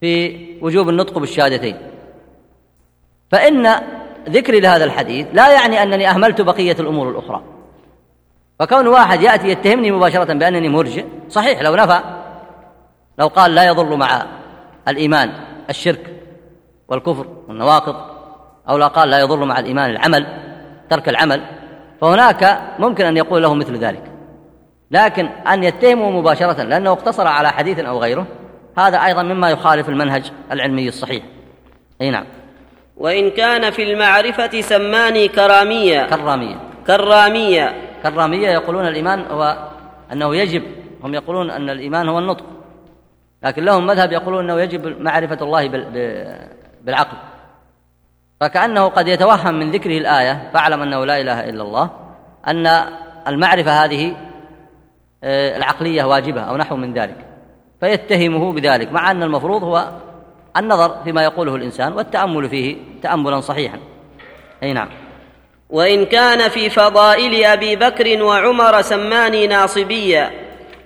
في وجوب النطق بالشهادتين فإن ذكري لهذا الحديث لا يعني أنني أهملت بقية الأمور الأخرى. فكون واحد يأتي يتهمني مباشرة بأنني مرجئ صحيح لو نفى لو قال لا يضر مع الإيمان الشرك والكفر والنواقض أو لا قال لا يضر مع الإيمان العمل ترك العمل فهناك ممكن أن يقول له مثل ذلك. لكن أن يتهمه مباشرة لأنه اقتصر على حديث أو غيره هذا أيضا مما يخالف المنهج العلمي الصحيح. أي نعم. وإن كان في المعرفة سماني كرامية. كرامية. كرامية. كرامية يقولون الإيمان هو أنه يجب هم يقولون أن الإيمان هو النطق. لكن لهم مذهب يقولون أنه يجب معرفة الله بالعقل. فكأنه قد يتوهم من ذكره الآية فاعلم أنه لا إله إلا الله أن المعرفة هذه آه، العقلية واجبة أو نحو من ذلك. فيتهمه بذلك مع أن المفروض هو النظر فيما يقوله الإنسان والتأمل فيه تأملا صحيحا. أي نعم. وإن كان في فضائل أبي بكر وعمر سماني ناصبيا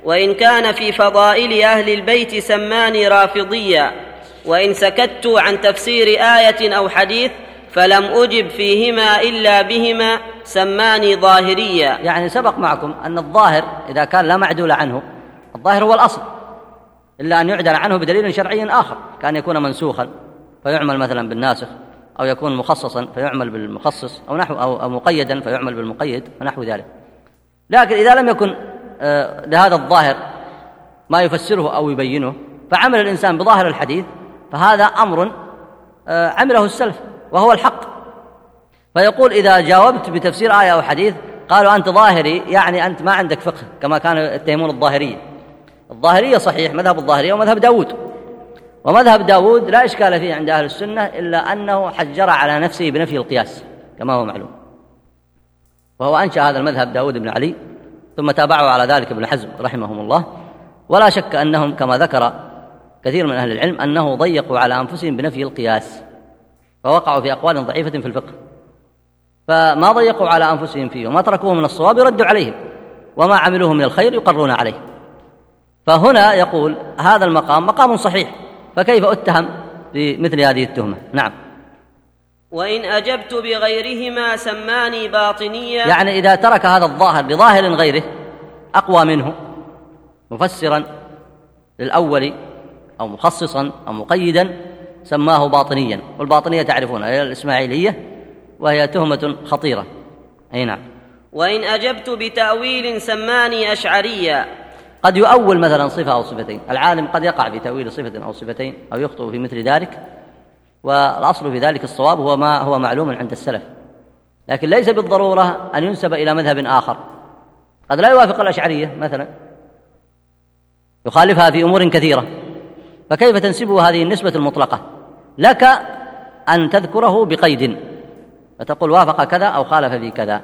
وإن كان في فضائل أهل البيت سماني رافضيا. وإن سكت عن تفسير آية أو حديث فلم أجب فيهما إلا بهما سماني ظاهريا. يعني سبق معكم أن الظاهر إذا كان لا معدول عنه الظاهر هو الأصل. إلا أن يعدل عنه بدليل شرعي آخر كان يكون منسوخا فيعمل مثلا بالناسخ. أو يكون مخصصا فيعمل بالمخصص أو نحو أو, مقيدا فيعمل بالمقيد ونحو ذلك. لكن إذا لم يكن آه، لهذا الظاهر ما يفسره أو يبينه فعمل الإنسان بظاهر الحديث فهذا أمر آه، عمله السلف وهو الحق. فيقول إذا جاوبت بتفسير آية أو حديث قالوا أنت ظاهري يعني أنت ما عندك فقه كما كانوا يتهمون الظاهرية الظاهرية صحيح مذهب الظاهرية ومذهب داود. ومذهب داود لا إشكال فيه عند أهل السنة إلا أنه حجر على نفسه بنفي القياس كما هو معلوم. وهو أنشأ هذا المذهب داود بن علي ثم تابعه على ذلك ابن حزم رحمهم الله. ولا شك أنهم كما ذكر كثير من أهل العلم أنه ضيقوا على أنفسهم بنفي القياس فوقعوا في أقوال ضعيفة في الفقه. فما ضيقوا على أنفسهم فيه وما تركوه من الصواب يردوا عليهم وما عملوه من الخير يقرون عليه. فهنا يقول هذا المقام مقام صحيح فكيف أتهم بمثل هذه التهمة؟ نعم. وإن أجبت بغيرهما سماني باطنيا. يعني إذا ترك هذا الظاهر بظاهر غيره أقوى منه مفسرا للأول أو مخصصا أو مقيدا سماه باطنيا. والباطنية تعرفونها هي الإسماعيلية وهي تهمة خطيرة. أي نعم. وإن أجبت بتأويل سماني أشعريا. قد يؤول مثلا صفة أو صفتين. العالم قد يقع في تأويل صفة أو صفتين أو يخطئ في مثل ذلك والأصل في ذلك الصواب هو ما هو معلوم عند السلف. لكن ليس بالضرورة أن ينسب إلى مذهب آخر. قد لا يوافق الأشعرية مثلا يخالفها في أمور كثيرة. فكيف تنسبه هذه النسبة المطلقة؟ لك أن تذكره بقيد فتقول وافق كذا أو خالف في كذا.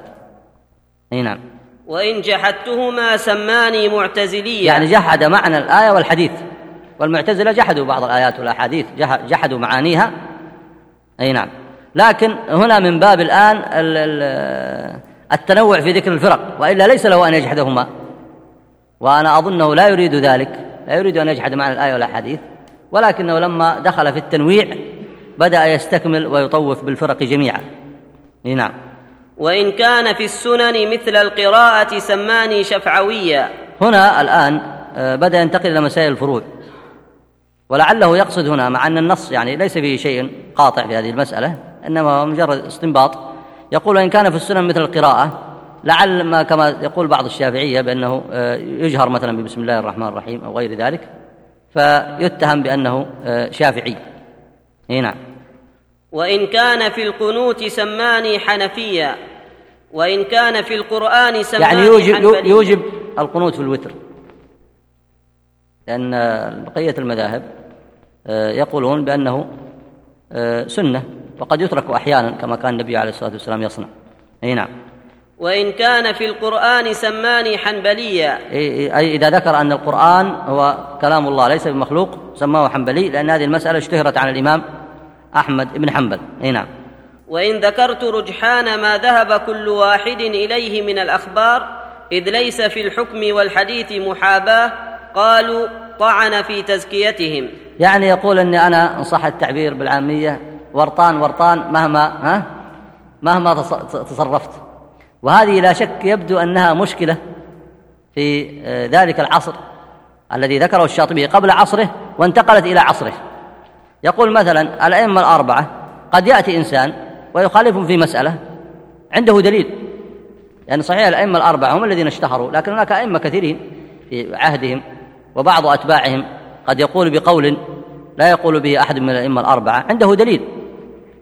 أي نعم. وإن جحدتهما سماني معتزليا يعني جحد معنى الآية والحديث. والمعتزلة جحدوا بعض الآيات والأحاديث. جحدوا معانيها. أي نعم. لكن هنا من باب الآن التنوع في ذكر الفرق. وإلا ليس له أن يجحدهما. وأنا أظنه لا يريد ذلك. لا يريد أن يجحد معنى الآية والأحاديث. ولكنه لما دخل في التنويع بدأ يستكمل ويطوف بالفرق جميعا. نعم. وإن كان في السنن مثل القراءة سماني شفعويا. هنا الآن آه، بدأ ينتقل إلى مسائل الفروع. ولعله يقصد هنا مع أن النص يعني ليس فيه شيء قاطع في هذه المسألة إنما مجرد استنباط. يقول وإن كان في السنن مثل القراءة لعل ما كما يقول بعض الشافعية بأنه آه، يجهر مثلا ببسم الله الرحمن الرحيم أو غير ذلك فيتهم بأنه آه، شافعي. نعم. وإن كان في القنوت سماني حنفيا وإن كان في القرآن سماني يعني يوجب, يوجب القنوت في الوتر. لأن بقية المذاهب آه، يقولون بأنه آه، سنة وقد يترك أحيانا كما كان النبي عليه الصلاة والسلام يصنع. أي نعم. وإن كان في القرآن سماني حنبليا. أي إذا ذكر أن القرآن هو كلام الله ليس بمخلوق سماه حنبلي لأن هذه المسألة اشتهرت عن الإمام أحمد بن حنبل. أي نعم. وإن ذكرت رجحان ما ذهب كل واحد إليه من الأخبار إذ ليس في الحكم والحديث محاباة قالوا طعن في تزكيتهم. يعني يقول أني أنا إن صح التعبير بالعامية ورطان ورطان مهما ها؟ مهما تصرفت. وهذه لا شك يبدو أنها مشكلة في آه، ذلك العصر الذي ذكره الشاطبي قبل عصره وانتقلت إلى عصره. يقول مثلا الأئمة الأربعة قد يأتي إنسان ويخالفهم في مسألة عنده دليل. يعني صحيح الأئمة الأربعة هم الذين اشتهروا لكن هناك أئمة كثيرين في عهدهم وبعض أتباعهم قد يقول بقول لا يقول به أحد من الأئمة الأربعة عنده دليل.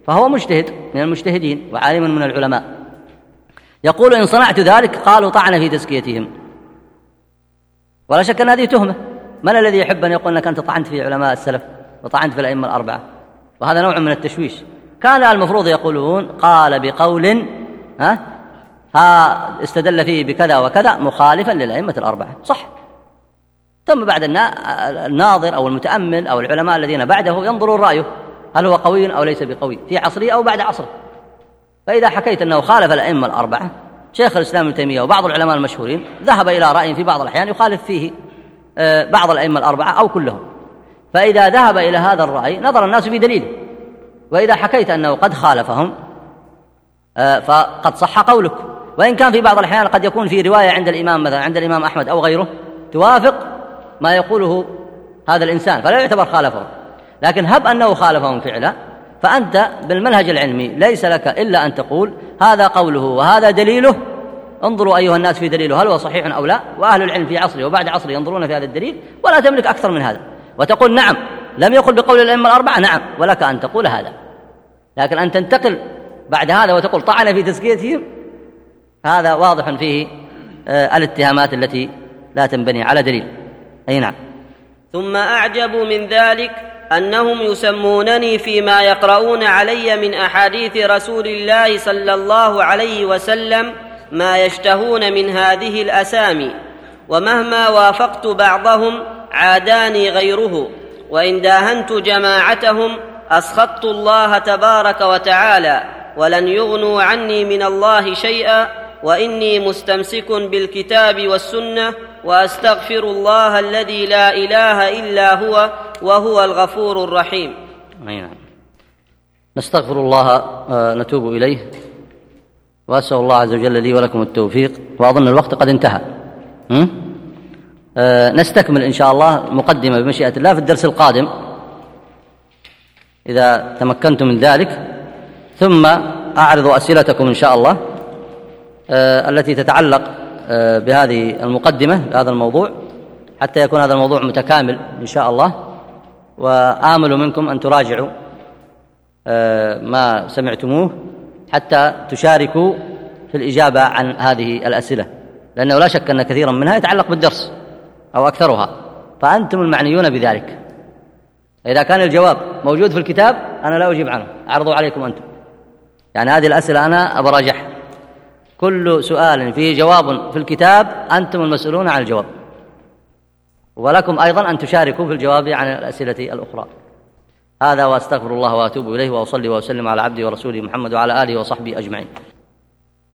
فهو مجتهد من المجتهدين وعالم من العلماء. يقول إن صنعت ذلك قالوا طعن في تزكيتهم. ولا شك أن هذه تهمة. من الذي يحب أن يقول أنك أنت طعنت في علماء السلف؟ وطعنت في الأئمة الأربعة. وهذا نوع من التشويش. كان المفروض يقولون قال بقول ها ها استدل فيه بكذا وكذا مخالفا للأئمة الأربعة. صح. ثم بعد الناظر أو المتأمل أو العلماء الذين بعده ينظرون رأيه. هل هو قوي أو ليس بقوي؟ في عصره أو بعد عصره. فإذا حكيت أنه خالف الأئمة الأربعة شيخ الإسلام ابن تيمية وبعض العلماء المشهورين ذهب إلى رأي في بعض الأحيان يخالف فيه آه، بعض الأئمة الأربعة أو كلهم. فإذا ذهب إلى هذا الرأي نظر الناس في دليله وإذا حكيت أنه قد خالفهم آه، فقد صح قولك. وإن كان في بعض الأحيان قد يكون في رواية عند الإمام مثلا عند الإمام أحمد أو غيره توافق ما يقوله هذا الإنسان فلا يعتبر خالفه لكن هب أنه خالفهم فعلا فأنت بالمنهج العلمي ليس لك إلا أن تقول هذا قوله وهذا دليله. انظروا أيها الناس في دليله هل هو صحيح أو لا؟ وأهل العلم في عصره وبعد عصره ينظرون في هذا الدليل ولا تملك أكثر من هذا. وتقول نعم. لم يقل بقول الأئمة الأربعة نعم ولك أن تقول هذا. لكن أن تنتقل بعد هذا وتقول طعن في تزكيتهم هذا واضح فيه آه، الاتهامات التي لا تنبني على دليل. أي نعم. ثم أعجب من ذلك أنهم يسمونني فيما يقرؤون علي من أحاديث رسول الله صلى الله عليه وسلم ما يشتهون من هذه الأسامي ومهما وافقت بعضهم عاداني غيره وإن داهنت جماعتهم أسخطت الله تبارك وتعالى ولن يغنوا عني من الله شيئا وإني مستمسك بالكتاب والسنة وأستغفر الله الذي لا إله إلا هو وهو الغفور الرحيم. أي نعم. نستغفر الله آه، نتوب إليه وأسأل الله عز وجل لي ولكم التوفيق وأظن الوقت قد انتهى. آه، نستكمل إن شاء الله مقدمة بمشيئة الله في الدرس القادم. إذا تمكنتم من ذلك. ثم أعرض أسئلتكم إن شاء الله آه، التي تتعلق بهذه المقدمة بهذا الموضوع حتى يكون هذا الموضوع متكامل إن شاء الله. وآمل منكم أن تراجعوا آه، ما سمعتموه حتى تشاركوا في الإجابة عن هذه الأسئلة. لأنه لا شك أن كثيرا منها يتعلق بالدرس. أو أكثرها فأنتم المعنيون بذلك. إذا كان الجواب موجود في الكتاب أنا لا أجيب عنه. أعرضه عليكم أنتم. يعني هذه الأسئلة أنا أبراجعها كل سؤال فيه جواب في الكتاب أنتم المسؤولون عن الجواب. ولكم أيضا أن تشاركوا في الجواب عن الأسئلة الأخرى. هذا وأستغفر الله وأتوب إليه وأصلي وأسلم على عبدي ورسوله محمد وعلى آله وصحبه أجمعين.